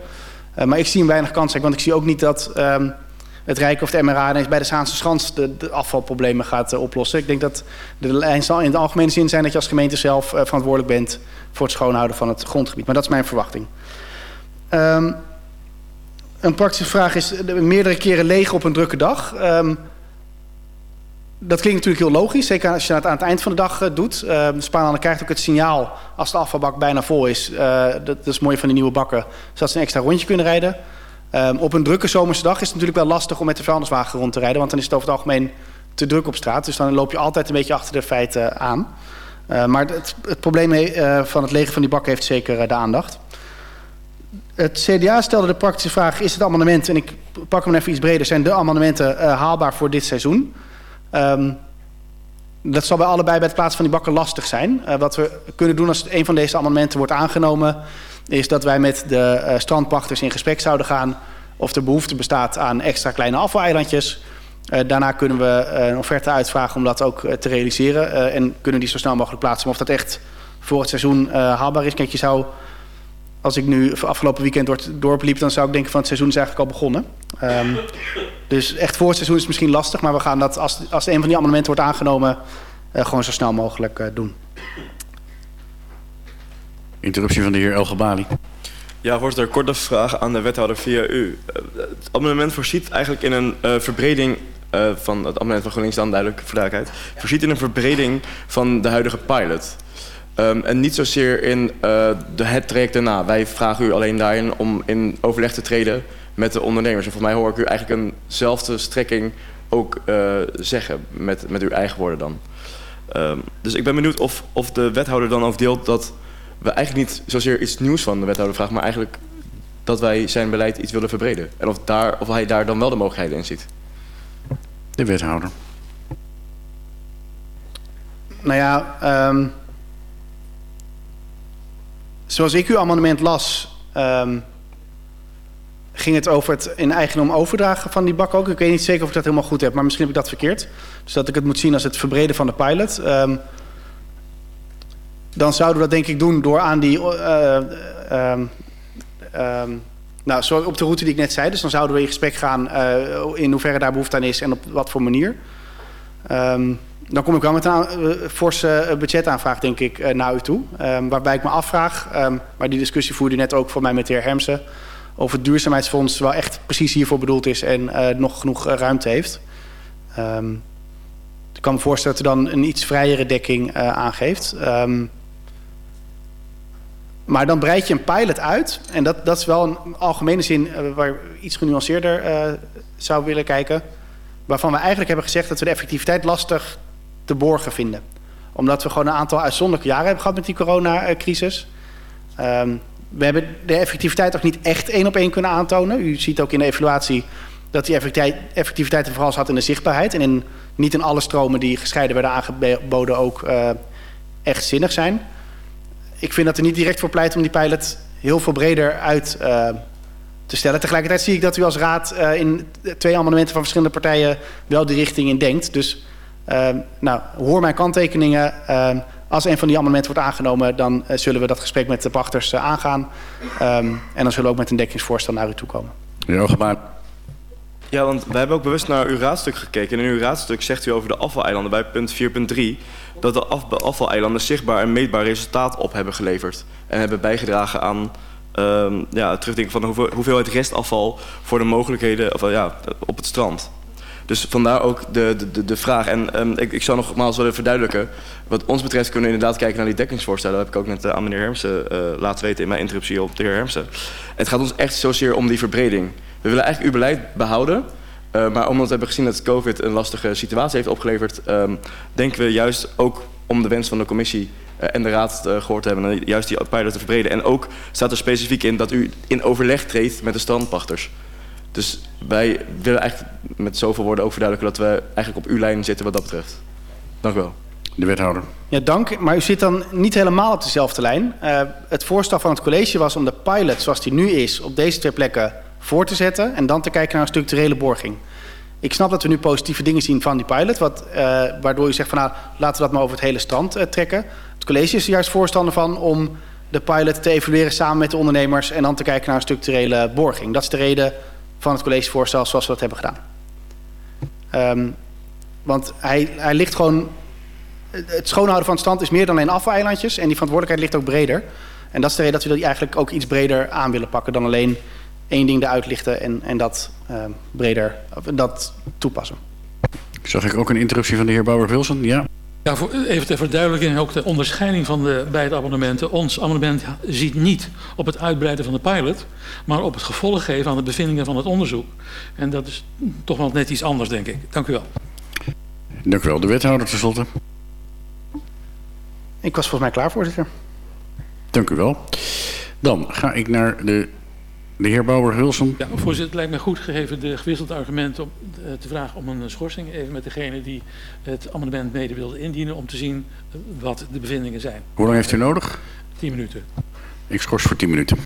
Speaker 5: Uh, maar ik zie hem weinig kans, want ik zie ook niet dat um, het Rijk of de MRA ineens bij de Zaanse Schans de, afvalproblemen gaat uh, oplossen. Ik denk dat de lijn zal in de algemene zin zijn dat je als gemeente zelf verantwoordelijk bent voor het schoonhouden van het grondgebied. Maar dat is mijn verwachting. Um, een praktische vraag is meerdere keren leeg op een drukke dag. Um, dat klinkt natuurlijk heel logisch, zeker als je het aan het eind van de dag uh, doet. Uh, Spaanlanden krijgt ook het signaal als de afvalbak bijna vol is. Uh, dat, dat, is mooi van die nieuwe bakken, zodat ze een extra rondje kunnen rijden. Um, op een drukke zomerse dag is het natuurlijk wel lastig om met de vuilniswagen rond te rijden, want dan is het over het algemeen te druk op straat. Dus dan loop je altijd een beetje achter de feiten aan. maar het, het probleem van het legen van die bakken heeft zeker de aandacht. Het CDA stelde de praktische vraag, is het amendement, en ik pak hem even iets breder, zijn de amendementen haalbaar voor dit seizoen? Um, dat zal bij allebei bij het plaatsen van die bakken lastig zijn. Uh, wat we kunnen doen als een van deze amendementen wordt aangenomen... is dat wij met de uh, strandpachters in gesprek zouden gaan... of er behoefte bestaat aan extra kleine afvaleilandjes. Uh, daarna kunnen we een offerte uitvragen om dat ook te realiseren... en kunnen die zo snel mogelijk plaatsen. Maar of dat echt voor het seizoen haalbaar is... Kijk, je zou, als ik nu afgelopen weekend door het dorp liep... dan zou ik denken van het seizoen is eigenlijk al begonnen... Um, dus echt voor het seizoen is het misschien lastig, maar we gaan dat als, als een van die amendementen wordt aangenomen, uh, gewoon zo snel mogelijk uh, doen.
Speaker 2: Interruptie van de heer Elgebali.
Speaker 7: Ja, voorzitter, korte vraag aan de wethouder via u. Uh, het amendement voorziet eigenlijk in een uh, verbreding uh, van het amendement van GroenLinks dan duidelijk voor duidelijkheid. Voorziet in een verbreding van de huidige pilot. Um, en niet zozeer in uh, de, het traject daarna. Wij vragen u alleen daarin om in overleg te treden met de ondernemers. En volgens mij hoor ik u eigenlijk eenzelfde strekking ook uh, zeggen met, met uw eigen woorden dan. Um, dus ik ben benieuwd of, of de wethouder dan ook deelt dat we eigenlijk niet zozeer iets nieuws van de wethouder vragen, maar eigenlijk dat wij zijn beleid iets willen verbreden. En of, daar, of hij daar dan wel de mogelijkheden in ziet.
Speaker 2: De wethouder.
Speaker 5: Nou ja, um, zoals ik uw amendement las, um, ging het over het in eigendom overdragen van die bak ook. Ik weet niet zeker of ik dat helemaal goed heb, maar misschien heb ik dat verkeerd. Dus dat ik het moet zien als het verbreden van de pilot. Um, dan zouden we dat denk ik doen door aan die... Um, um, nou, zo op de route die ik net zei. Dus dan zouden we in gesprek gaan uh, in hoeverre daar behoefte aan is en op wat voor manier. Um, dan kom ik wel met een uh, forse budgetaanvraag, denk ik, uh, naar u toe. Um, waarbij ik me afvraag, um, maar die discussie voerde net ook voor mij met de heer Hermsen of het duurzaamheidsfonds wel echt precies hiervoor bedoeld is en uh, nog genoeg uh, ruimte heeft. Um, ik kan me voorstellen dat u dan een iets vrijere dekking uh, aangeeft. Maar dan breid je een pilot uit. En dat, dat is wel een algemene zin waar ik iets genuanceerder zou willen kijken. Waarvan we eigenlijk hebben gezegd dat we de effectiviteit lastig te borgen vinden. Omdat we gewoon een aantal uitzonderlijke jaren hebben gehad met die coronacrisis. Um, we hebben de effectiviteit ook niet echt één op één kunnen aantonen. U ziet ook in de evaluatie dat die effectiviteit, er vooral zat in de zichtbaarheid. En in, niet in alle stromen die gescheiden werden aangeboden ook uh, echt zinnig zijn. Ik vind dat er niet direct voor pleit om die pilot heel veel breder uit uh, te stellen. Tegelijkertijd zie ik dat u als raad uh, in twee amendementen van verschillende partijen wel die richting in denkt. Dus nou, hoor mijn kanttekeningen. Als een van die amendementen wordt aangenomen, dan uh, zullen we dat gesprek met de pachters uh, aangaan. Um, en dan zullen we ook met een dekkingsvoorstel naar u toe komen.
Speaker 2: Ja.
Speaker 7: Ja, want wij hebben ook bewust naar uw raadstuk gekeken. En in uw raadstuk zegt u over de afvaleilanden bij punt 4.3... dat de af afvaleilanden zichtbaar en meetbaar resultaat op hebben geleverd. En hebben bijgedragen aan um, ja, het terugdenken van de hoeveelheid restafval... voor de mogelijkheden of, ja, op het strand. Dus vandaar ook de, de, de vraag. En um, ik, ik zal nogmaals willen verduidelijken. Wat ons betreft kunnen we inderdaad kijken naar die dekkingsvoorstellen. Dat heb ik ook net uh, aan meneer Hermsen uh, laten weten in mijn interruptie op de heer Hermsen. Het gaat ons echt zozeer om die verbreding. We willen eigenlijk uw beleid behouden. Uh, maar omdat we hebben gezien dat COVID een lastige situatie heeft opgeleverd... Um, denken we juist ook om de wens van de commissie en de raad gehoord te hebben... juist die pilot te verbreden. En ook staat er specifiek in dat u in overleg treedt met de strandpachters. Dus wij willen eigenlijk met zoveel woorden ook verduidelijken... dat we eigenlijk op uw lijn zitten wat dat betreft. Dank u wel.
Speaker 2: De wethouder.
Speaker 5: Ja, dank. Maar u zit dan niet helemaal op dezelfde lijn. Uh, het voorstel van het college was om de pilot zoals die nu is... op deze twee plekken voor te zetten... en dan te kijken naar een structurele borging. Ik snap dat we nu positieve dingen zien van die pilot... Wat, uh, waardoor u zegt van nou, laten we dat maar over het hele strand uh, trekken. Het college is er juist voorstander van om de pilot te evalueren samen met de ondernemers en dan te kijken naar een structurele borging. Dat is de reden van het collegevoorstel zoals we dat hebben gedaan. Um, want hij, hij ligt gewoon... Het schoonhouden van het stand is meer dan alleen afvaleilandjes en die verantwoordelijkheid ligt ook breder. En dat is de reden dat we die eigenlijk ook iets breder aan willen pakken dan alleen één ding eruit lichten en, en dat uh, breder dat toepassen.
Speaker 2: Zag ik ook een interruptie van de heer Bouwer-Wilson? Ja.
Speaker 6: Ja, voor, even ter verduidelijking ook de onderscheiding van de beide abonnementen. Ons abonnement ziet niet op het uitbreiden van de pilot, maar op het gevolg geven aan de bevindingen van het onderzoek. En dat is toch wel net iets anders, denk ik. Dank u wel.
Speaker 2: Dank u wel. De wethouder tenslotte.
Speaker 5: Ik was volgens mij klaar, voorzitter.
Speaker 2: Dank u wel. Dan ga ik naar de de heer Bouwer-Hulsen.
Speaker 6: Ja, voorzitter, het lijkt mij goed gegeven de gewisselde argumenten om eh, te vragen om een schorsing. Even met degene die het amendement mede wilde indienen om te zien eh, wat de bevindingen zijn.
Speaker 2: Hoe lang heeft u nodig?
Speaker 6: Tien minuten.
Speaker 2: Ik schors voor tien minuten.